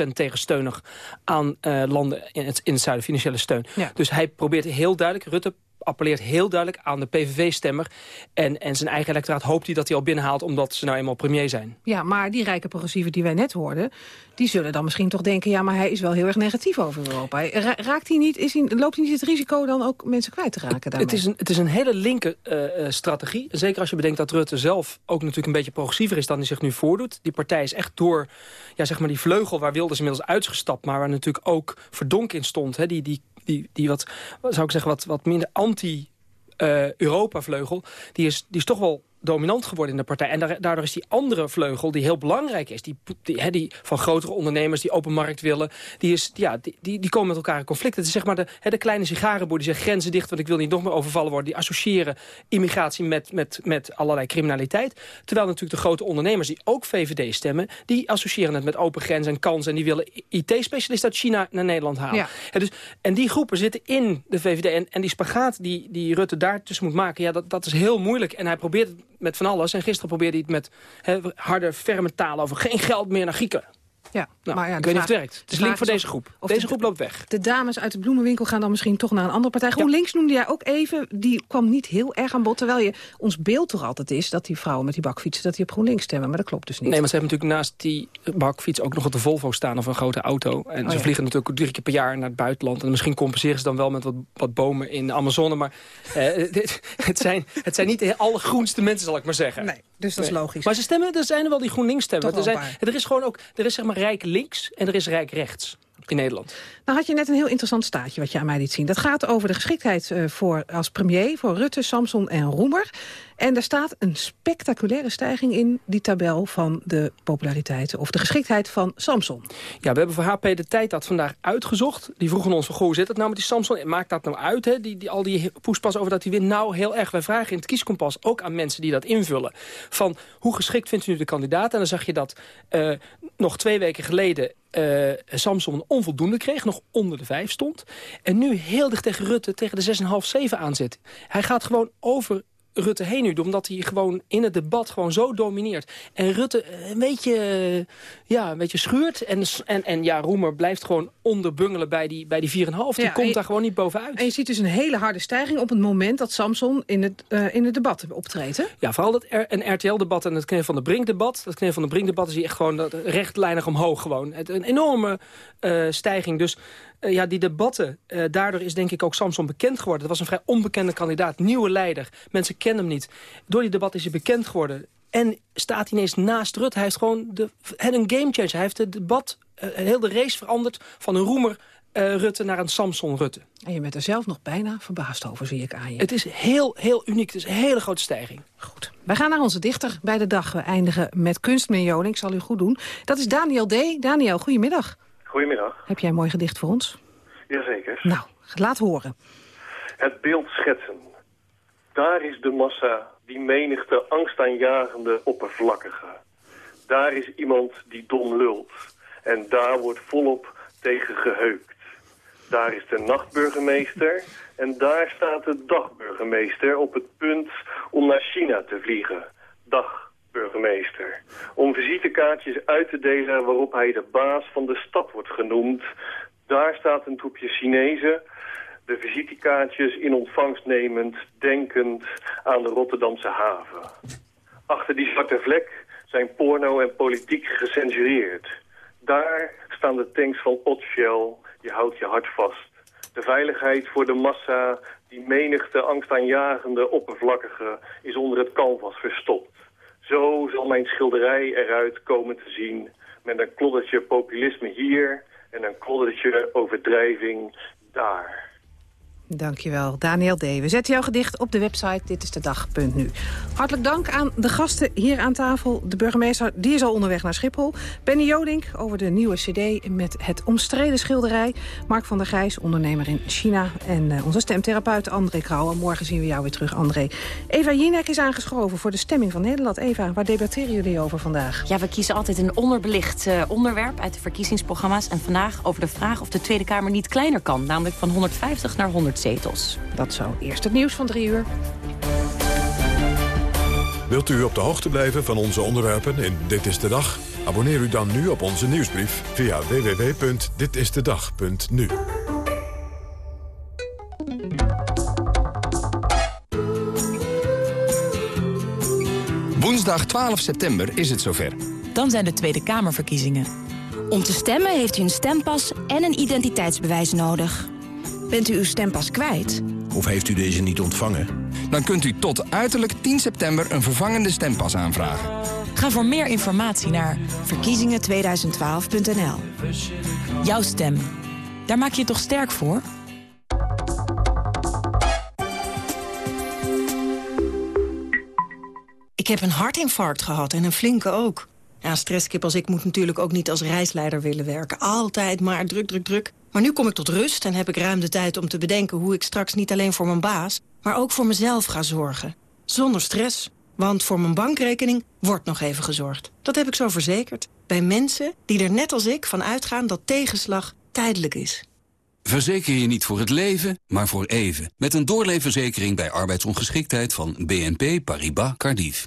80% tegensteunig aan uh, landen in het, in het zuiden, financiële steun. Ja. Dus hij probeert heel duidelijk, Rutte appelleert heel duidelijk aan de PVV-stemmer. En, en zijn eigen electoraat hoopt hij dat hij al binnenhaalt... omdat ze nou eenmaal premier zijn. Ja, maar die rijke progressieven die wij net hoorden... die zullen dan misschien toch denken... ja, maar hij is wel heel erg negatief over Europa. Ra raakt hij niet, is hij, loopt hij niet het risico dan ook mensen kwijt te raken daarmee? Het is een, het is een hele linker uh, strategie. Zeker als je bedenkt dat Rutte zelf ook natuurlijk een beetje progressiever is... dan hij zich nu voordoet. Die partij is echt door ja, zeg maar die vleugel waar Wilders inmiddels uitgestapt... maar waar natuurlijk ook Verdonk in stond... Hè, die, die die, die wat, zou ik zeggen, wat, wat minder anti-Europa-vleugel... die, is, die is toch wel dominant geworden in de partij. En daardoor is die andere vleugel, die heel belangrijk is... die, die, die van grotere ondernemers die open markt willen... die, is, ja, die, die, die komen met elkaar in conflict. Het is zeg maar de, de kleine sigarenboer die zegt grenzen dicht... want ik wil niet nog meer overvallen worden. Die associëren immigratie met, met, met allerlei criminaliteit. Terwijl natuurlijk de grote ondernemers die ook VVD stemmen... die associëren het met open grenzen en kansen... en die willen IT-specialisten uit China naar Nederland halen. Ja. dus, en die groepen zitten in de VVD. En, en die spagaat die, die Rutte daartussen moet maken... Ja, dat, dat is heel moeilijk. En hij probeert het met van alles. En gisteren probeerde hij het met harde, ferme taal over... geen geld meer naar Grieken. Ja, nou, maar ja, ik weet niet of het werkt. Het is link voor deze groep. Deze groep loopt weg. De dames uit de bloemenwinkel gaan dan misschien toch naar een andere partij. GroenLinks noemde jij ook even. Die kwam niet heel erg aan bod. Terwijl je ons beeld toch altijd is dat die vrouwen met die bakfietsen... dat die op GroenLinks stemmen. Maar dat klopt dus niet. Nee, maar ze hebben natuurlijk naast die bakfiets ook nog op de Volvo staan... of een grote auto. En Oh ze vliegen natuurlijk drie keer per jaar naar het buitenland. En misschien compenseren ze dan wel met wat, wat bomen in de Amazone. Maar eh, het, zijn, het zijn niet de allergroenste mensen, zal ik maar zeggen. Nee, dus dat is logisch. Maar ze stemmen, er zijn er wel die GroenLinks stemmen. Er, zijn, er is gewoon ook, er is zeg maar rijk links en er is rijk rechts in Nederland. Nou had je net een heel interessant staatje wat je aan mij liet zien. Dat gaat over de geschiktheid eh, voor, als premier voor Rutte, Samson en Roemer. En daar staat een spectaculaire stijging in die tabel van de populariteiten... of de geschiktheid van Samson. Ja, we hebben voor HP de tijd dat vandaag uitgezocht. Die vroegen ons hoe zit het nou met die Samson? Maakt dat nou uit, hè? Die, die, al die poespas over dat hij wint? Nou, heel erg. Wij vragen in het kieskompas ook aan mensen die dat invullen. Van, hoe geschikt vindt u nu de kandidaat? En dan zag je dat eh, nog twee weken geleden... eh, Samson onvoldoende kreeg, nog onder de vijf stond. En nu heel dicht tegen Rutte tegen de 6,5, 7 aanzet. Hij gaat gewoon over Rutte heen nu, omdat hij gewoon in het debat gewoon zo domineert. En Rutte een beetje, eh, ja, een beetje schuurt. En, en, en ja, Roemer blijft gewoon onderbungelen bij die, bij die 4,5. Die Ja, en komt je- daar gewoon niet bovenuit. En je ziet dus een hele harde stijging op het moment dat Samson in het, eh, in het debat optreedt. Hè? Ja, vooral dat R een RTL-debat en het Kneel van de Brink-debat. Dat Kneel van de Brink-debat is hier echt gewoon dat rechtlijnig omhoog gewoon. Het, een enorme eh, stijging. Dus eh, ja, die debatten, eh, daardoor is denk ik ook Samson bekend geworden. Dat was een vrij onbekende kandidaat, nieuwe leider. Mensen kennen hem niet. Door die debat is hij bekend geworden. En staat hij ineens naast Rutte. Hij heeft gewoon de, het een gamechanger. Hij heeft het debat, eh, heel de race veranderd van een roemer Rutte naar een Samson Rutte. En je bent er zelf nog bijna verbaasd over, zie ik aan je. Het is heel, heel uniek. Het is een hele grote stijging. Wij gaan naar onze dichter bij de dag. We eindigen met kunstmiljoen. Ik zal u goed doen. Dat is Daniel D. Daniel, goedemiddag. Goedemiddag. Heb jij een mooi gedicht voor ons? Jazeker. Nou, laat horen. Het beeld schetsen. Daar is de massa, die menigte angstaanjagende oppervlakkige. Daar is iemand die dom lult. En daar wordt volop tegen geheukt. Daar is de nachtburgemeester. En daar staat de dagburgemeester op het punt om naar China te vliegen. Dag, burgemeester. Om visitekaartjes uit te delen waarop hij de baas van de stad wordt genoemd. Daar staat een troepje Chinezen de visitekaartjes in ontvangst nemend, denkend aan de Rotterdamse haven. Achter die zwarte vlek zijn porno en politiek gecensureerd. Daar staan de tanks van Otshell, je houdt je hart vast. De veiligheid voor de massa, die menigte angstaanjagende oppervlakkige, is onder het canvas verstopt. Zo zal mijn schilderij eruit komen te zien, met een kloddertje populisme hier en een kloddertje overdrijving daar. Dankjewel, Daniel D. We zetten jouw gedicht op de website Dit is de dag.nu. Hartelijk dank aan de gasten hier aan tafel. De burgemeester die is al onderweg naar Schiphol. Benny Jodink over de nieuwe cd met het omstreden schilderij. Mark van der Grijs, ondernemer in China. En eh, onze stemtherapeut André Krauwen. Morgen zien we jou weer terug, André. Eva Jinek is aangeschoven voor de stemming van Nederland. Eva, waar debatteren jullie over vandaag? Ja, we kiezen altijd een onderbelicht eh, onderwerp uit de verkiezingsprogramma's. En vandaag over de vraag of de Tweede Kamer niet kleiner kan. Namelijk van 150 naar 100 zetels. Dat zo. Eerst het nieuws van drie uur. Wilt u op de hoogte blijven van onze onderwerpen in Dit is de Dag? Abonneer u dan nu op onze nieuwsbrief via www.ditistedag.nu. Woensdag 12 september is het zover. Dan zijn de Tweede Kamerverkiezingen. Om te stemmen heeft u een stempas en een identiteitsbewijs nodig. Bent u uw stempas kwijt? Of heeft u deze niet ontvangen? Dan kunt u tot uiterlijk 10 september een vervangende stempas aanvragen. Ga voor meer informatie naar verkiezingen2012.nl. Jouw stem. Daar maak je je toch sterk voor? heb een hartinfarct gehad en een flinke ook. Ja, stresskip als ik moet natuurlijk ook niet als reisleider willen werken. Altijd maar druk, druk, druk. Maar nu kom ik tot rust en heb ik ruim de tijd om te bedenken... hoe ik straks niet alleen voor mijn baas, maar ook voor mezelf ga zorgen. Zonder stress, want voor mijn bankrekening wordt nog even gezorgd. Dat heb ik zo verzekerd. Bij mensen die er net als ik van uitgaan dat tegenslag tijdelijk is. Verzeker je niet voor het leven, maar voor even. Met een doorleefverzekering bij arbeidsongeschiktheid van BNP Paribas Cardiff.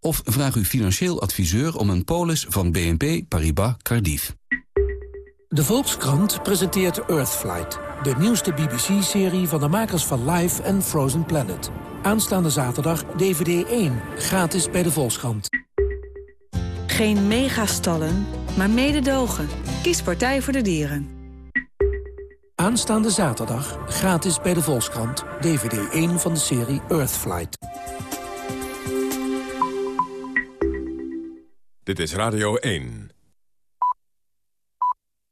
of vraag uw financieel adviseur om een polis van BNP Paribas Cardiff. De Volkskrant presenteert Earthflight, de nieuwste BBC-serie van de makers van Life en Frozen Planet. Aanstaande zaterdag DVD 1, gratis bij de Volkskrant. Geen megastallen, maar mededogen. Kies Partij voor de Dieren. Aanstaande zaterdag gratis bij de Volkskrant. DVD 1 van de serie Earthflight. Dit is Radio 1.